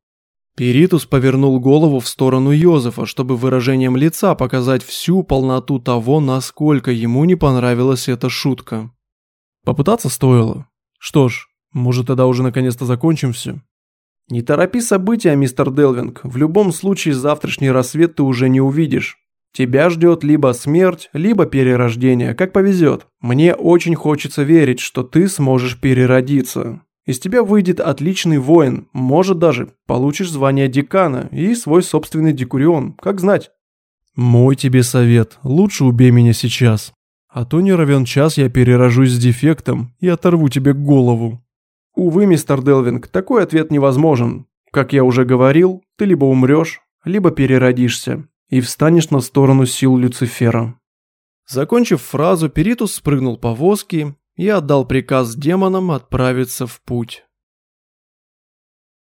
Перитус повернул голову в сторону Йозефа, чтобы выражением лица показать всю полноту того, насколько ему не понравилась эта шутка. Попытаться стоило. Что ж, может тогда уже наконец-то закончим все? Не торопи события, мистер Делвинг. В любом случае завтрашний рассвет ты уже не увидишь. Тебя ждет либо смерть, либо перерождение, как повезет. Мне очень хочется верить, что ты сможешь переродиться. Из тебя выйдет отличный воин, может даже получишь звание декана и свой собственный декурион, как знать. Мой тебе совет, лучше убей меня сейчас. А то не равен час я перерожусь с дефектом и оторву тебе голову. Увы, мистер Делвинг, такой ответ невозможен. Как я уже говорил, ты либо умрешь, либо переродишься и встанешь на сторону сил Люцифера. Закончив фразу, Перитус спрыгнул по воске и отдал приказ демонам отправиться в путь.